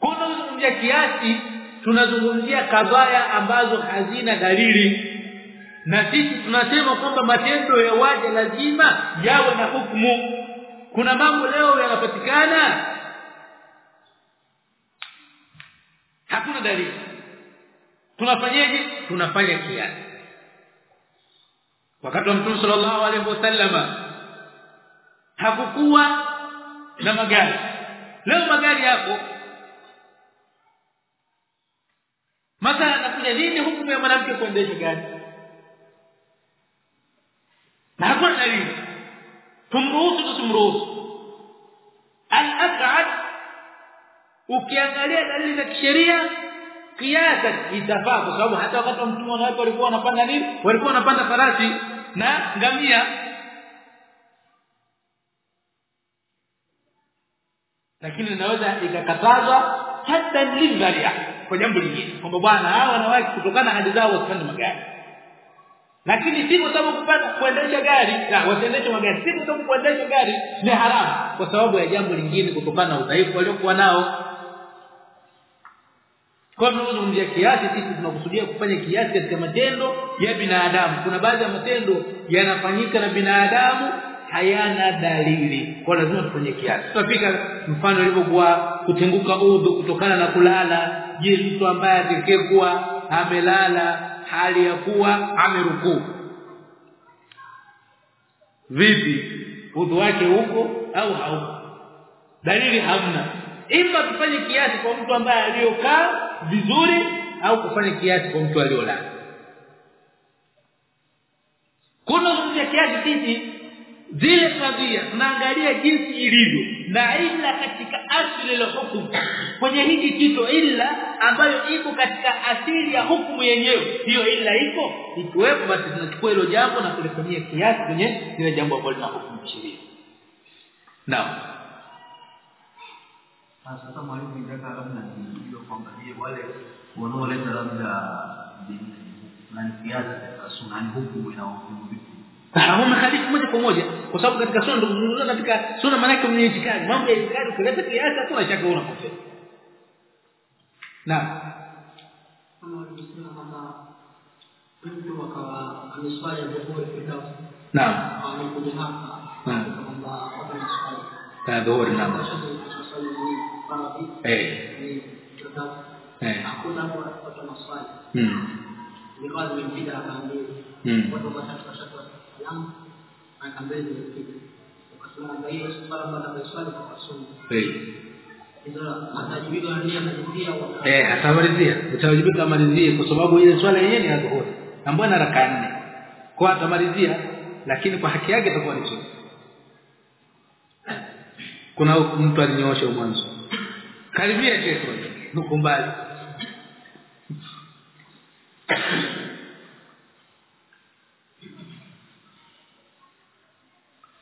Kuna tunazungumzia kiasi tunazungumzia kadhaya ambazo hazina dalili. Na sisi tunasema kwamba matendo ya waja lazima yawe na hukumu. Kuna mambo leo yanapatikana hakuna dalili tunafanyaje tunafanya kiasi. Wakati wa Mtume sallallahu alaihi wasallama hakukuwa na magari. Leo magari yako mathala nakuja nini hukumu ya mwanamke kuendesha gari? Na hakuna dalili. Tumruhusu tusimruhusu. Al-ab'ad ukiangalia dalili za kisheria kiasa itafaa kwa sababu hata wakati wa mtume wake walikuwa wanapanda nini? Walikuwa wanapanda farasi na ngamia. Lakini inaweza ikakatazwa hata limbaria kwa jambo lingine kwamba bwana hao wanawake kutokana na hadi zao wasipande magari. Lakini si kwa sababu kupanda kuendesha gari na wasiendeshe magari. Si kwa sababu kuendesha gari ni haramu kwa sababu ya jambo lingine kutokana na udhaifu waliokuwa nao kwa tunazungumzia kiasi sisi tunakusudia kufanya kiasi katika matendo ya binadamu. Kuna baadhi ya matendo yanafanyika na binadamu hayana dalili. Kwa lazima tufanye kiasi. Tutapika mfano ilivyokuwa kutenguka udhu kutokana na kulala. Je mtu ambaye atekekwa amelala hali ya kuwa amerukuu. Vipi? Udhu wake huko au hauko? Dalili hamna. Ima tufanye kiasi kwa mtu ambaye aliyokaa vizuri au kufanya kiasi kwa mtu aliyolala kuna zungumzia kiasi sisi zile tabia naangalia jinsi ilivyo na ila katika asili la hukumu kwenye hiki kitu ila ambayo iko katika asili ya hukumu yenyewe hiyo ila iko ikiwepo basi tunachukua hilo jambo na kulifanyia kiasi kwenye ile jambo ambalo lina hukumu sheria naam mwalimu ndio kuangalia wale wanaoleta labda kiasi katika sunna ni huku ina hukumu vipi umehalifu moja kwa moja kwa sababu katika sunna ndio kuzungumza katika sunna maana yake ni itikadi. Mambo ya itikadi ukileta kiasi hakuna shaka unakosea. Naam. Kama walisema kwamba mtu akawa ameswali dhuhuri firdaus naam. Amekuja hapa. Naam. kwamba hapa ni swali. Na dhuhuri naam. Eh. eh hakuna watu wanaswali mm nikawa zimempita akaambia Mm. watu watatu washatu salamu akaambia zimempita ukasema na hiyo swala baada ya swali kwa eh eh atamalizia. Utawajibika amalizie kwa sababu ile swala yenyewe ni ya ambayo na raka nne. Kwa atamalizia lakini kwa haki yake itakuwa ni sunna kuna mtu alinyoosha mwanzo. Karibia shekhi nuko mbali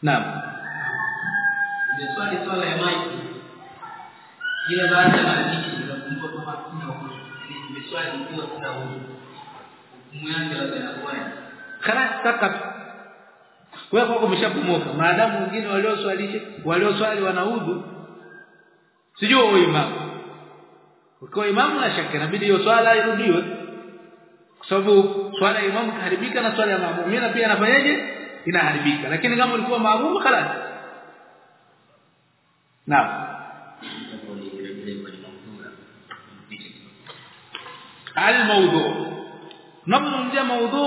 Naam. Nimeswali swala ya maji. Ile baada ya maji nikakumbuka kama kuna hukumu. Nimeswali ikiwa kuna hukumu. Hukumu yake labda Kana takat. Wewe kwako umeshapomoka. Maadamu wengine walioswalisha walioswali wanaudhu sijui wewe imamu. Ukiwa imamu na shaka inabidi hiyo swala irudiwe. Kwa sababu swala ya imamu kaharibika na swala ya maamumina pia inafanyaje? Inaharibika. Lakini kama ulikuwa maamumu khalas. Naam. Al-mawdu. Tunapozungumzia maudhu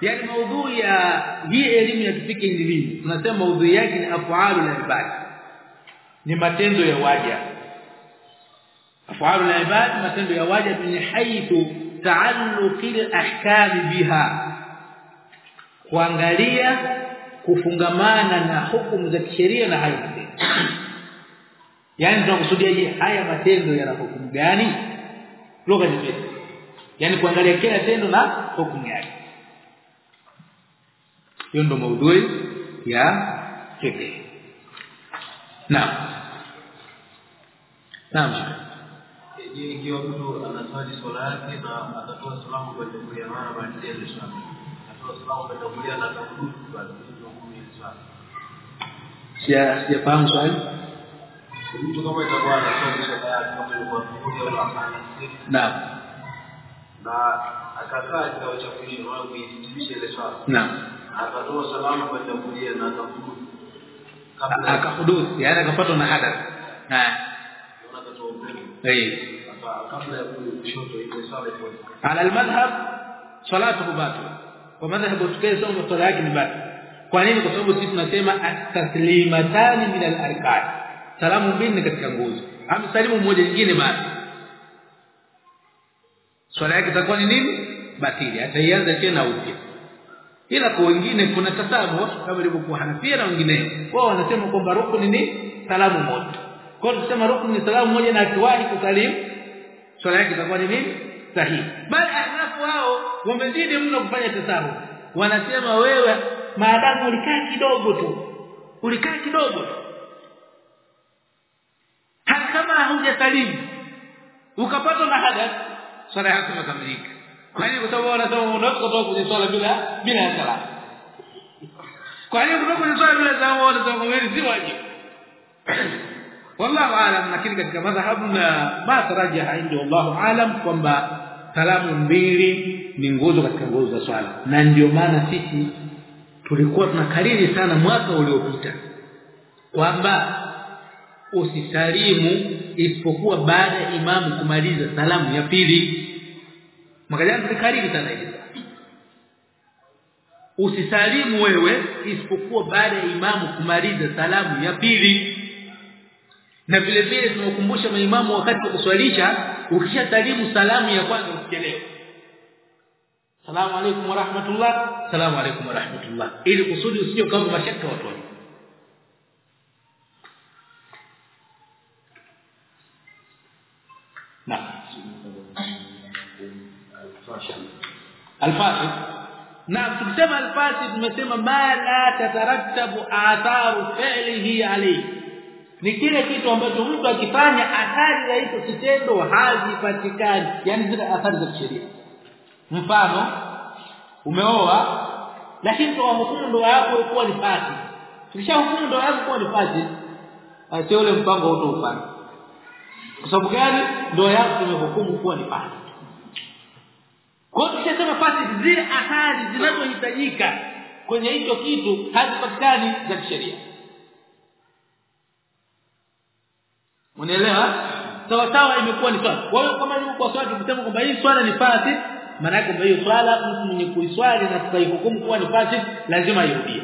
yani maudhu ya hii elimu ya kifiki ni nini? Tunasema maudhu yake ni afaalu na ibada Ni matendo ya waja. Af'alu la ibad matendo ya waja ni haythu ta'alluq al-ahkam biha. Kuangalia kufungamana na hukumu za kisheria na hayo matendo. Yaani tunakusudia je, haya matendo yana hukumu gani? Lugha nyepesi. Yaani kuangalia kila tendo na hukumu yake. Hiyo ndio maudhui ya fiqh. Naam. Naam. Je, ikiwa mtu anaswali swala yake na atatoa salamu kwa jamhuri ya maana baada ya swala. Atatoa salamu kwa jamhuri na basi ndio ya swala. Sia sijafahamu swali. Mtu kama itakuwa anaswali swala yake kama ilikuwa kuja au hapana. Naam. Na akakaa kikao cha wao kuitimisha ile swala naam akatoa salamu kwa jamhuri na akafudu A- akahuduthi yani akapatwa na hadath upepo eh kabla ya kushoto ile swala iko ala almadhhab salatuhu batil. Kwa madhhabu tukae somo swala yake ni batil. Kwa nini? Kwa sababu sisi tunasema salamu mbili katika nguzo amsalimu mmoja nyingine basi swala yake itakuwa ni nini? Batili ataianza tena upya. Ila kwa wengine kuna tasabu kama ilivyokuwa Hanafia na wengine. Wao wanasema kwamba rukuni ni salamu moja. Kwa hiyo tunasema rukuni ni salamu moja na akiwahi kusalimu swala yake itakuwa ni nini? Sahihi. Bali ahnafu wao wamezidi mno kufanya tasabu wanasema wewe maadamu ulikaa kidogo tu. Ulikaa kidogo hata kama hujasalimu ukapata na hadath swala yako imekamilika. Kwa nini? Kwa sababu wanasema unaweza kutoka kwenye swala bila bila sala kwa nini kutoka kwenye swala bila salamu wanasema wewe si wajibu wallahu aalam lakini katika madhhabu na mataraja indi wallahu aalam kwamba salamu mbili ni nguzo katika nguzo za swala. Na ndio maana sisi tulikuwa tunakariri sana mwaka uliopita kwamba usisalimu isipokuwa baada ya imamu kumaliza salamu ya pili. Mwaka jana tulikariri sana hili. Usisalimu wewe isipokuwa baada ya imamu kumaliza salamu ya pili na vile vile tunakumbusha maimamu wakati wa kuswalisha ukishasalimu salamu ya kwanza usichelewe. Salamu alaykum wa rahmatullah. Salamu alaykum wa rahmatullah. Ili kusudi usije kama mashaka watu Al-Fasid Naam tukisema al-Fasid tumesema ma la tatarattabu atharu fi'lihi alayhi ni kile kitu ambacho mtu akifanya athari za hicho kitendo hazipatikani. Yani zile athari za sheria mfano umeoa lakini kwa hukumu ndoa yako ilikuwa ni fasi. Kisha hukumu ndoa yako kuwa ni fasi acha ule mpango utaufanya kwa sababu gani? Ndoa yako imehukumu kuwa ni fasi. Kwa hiyo tukisema fasi zile athari zinazohitajika kwenye hicho kitu hazipatikani za kisheria Unaelewa? Sawa sawa imekuwa ni swala. Hiyo kama ilikuwa swala tukisema kwamba hii swala ni fasi, maana yake kwamba hiyo swala mtu mwenye kuiswali na tukaihukumu kuwa ni fasi lazima irudie.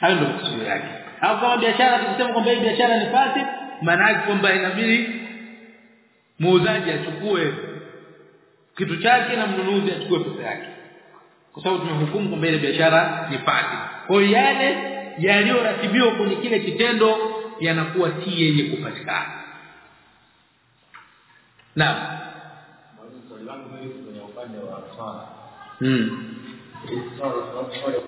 Hayo ndio kusudi yake. Au kama biashara tukisema kwamba hii biashara ni fasi, maana yake kwamba inabidi muuzaji achukue kitu chake na mnunuzi achukue pesa yake. Kwa sababu tumehukumu kwamba ile biashara ni fasi. Kwa hiyo yale yaliyoratibiwa kwenye kile kitendo yanakuwa si yenye kupatikana. Naam. Swali langu mimi kwenye upande wa swala. Mm. swala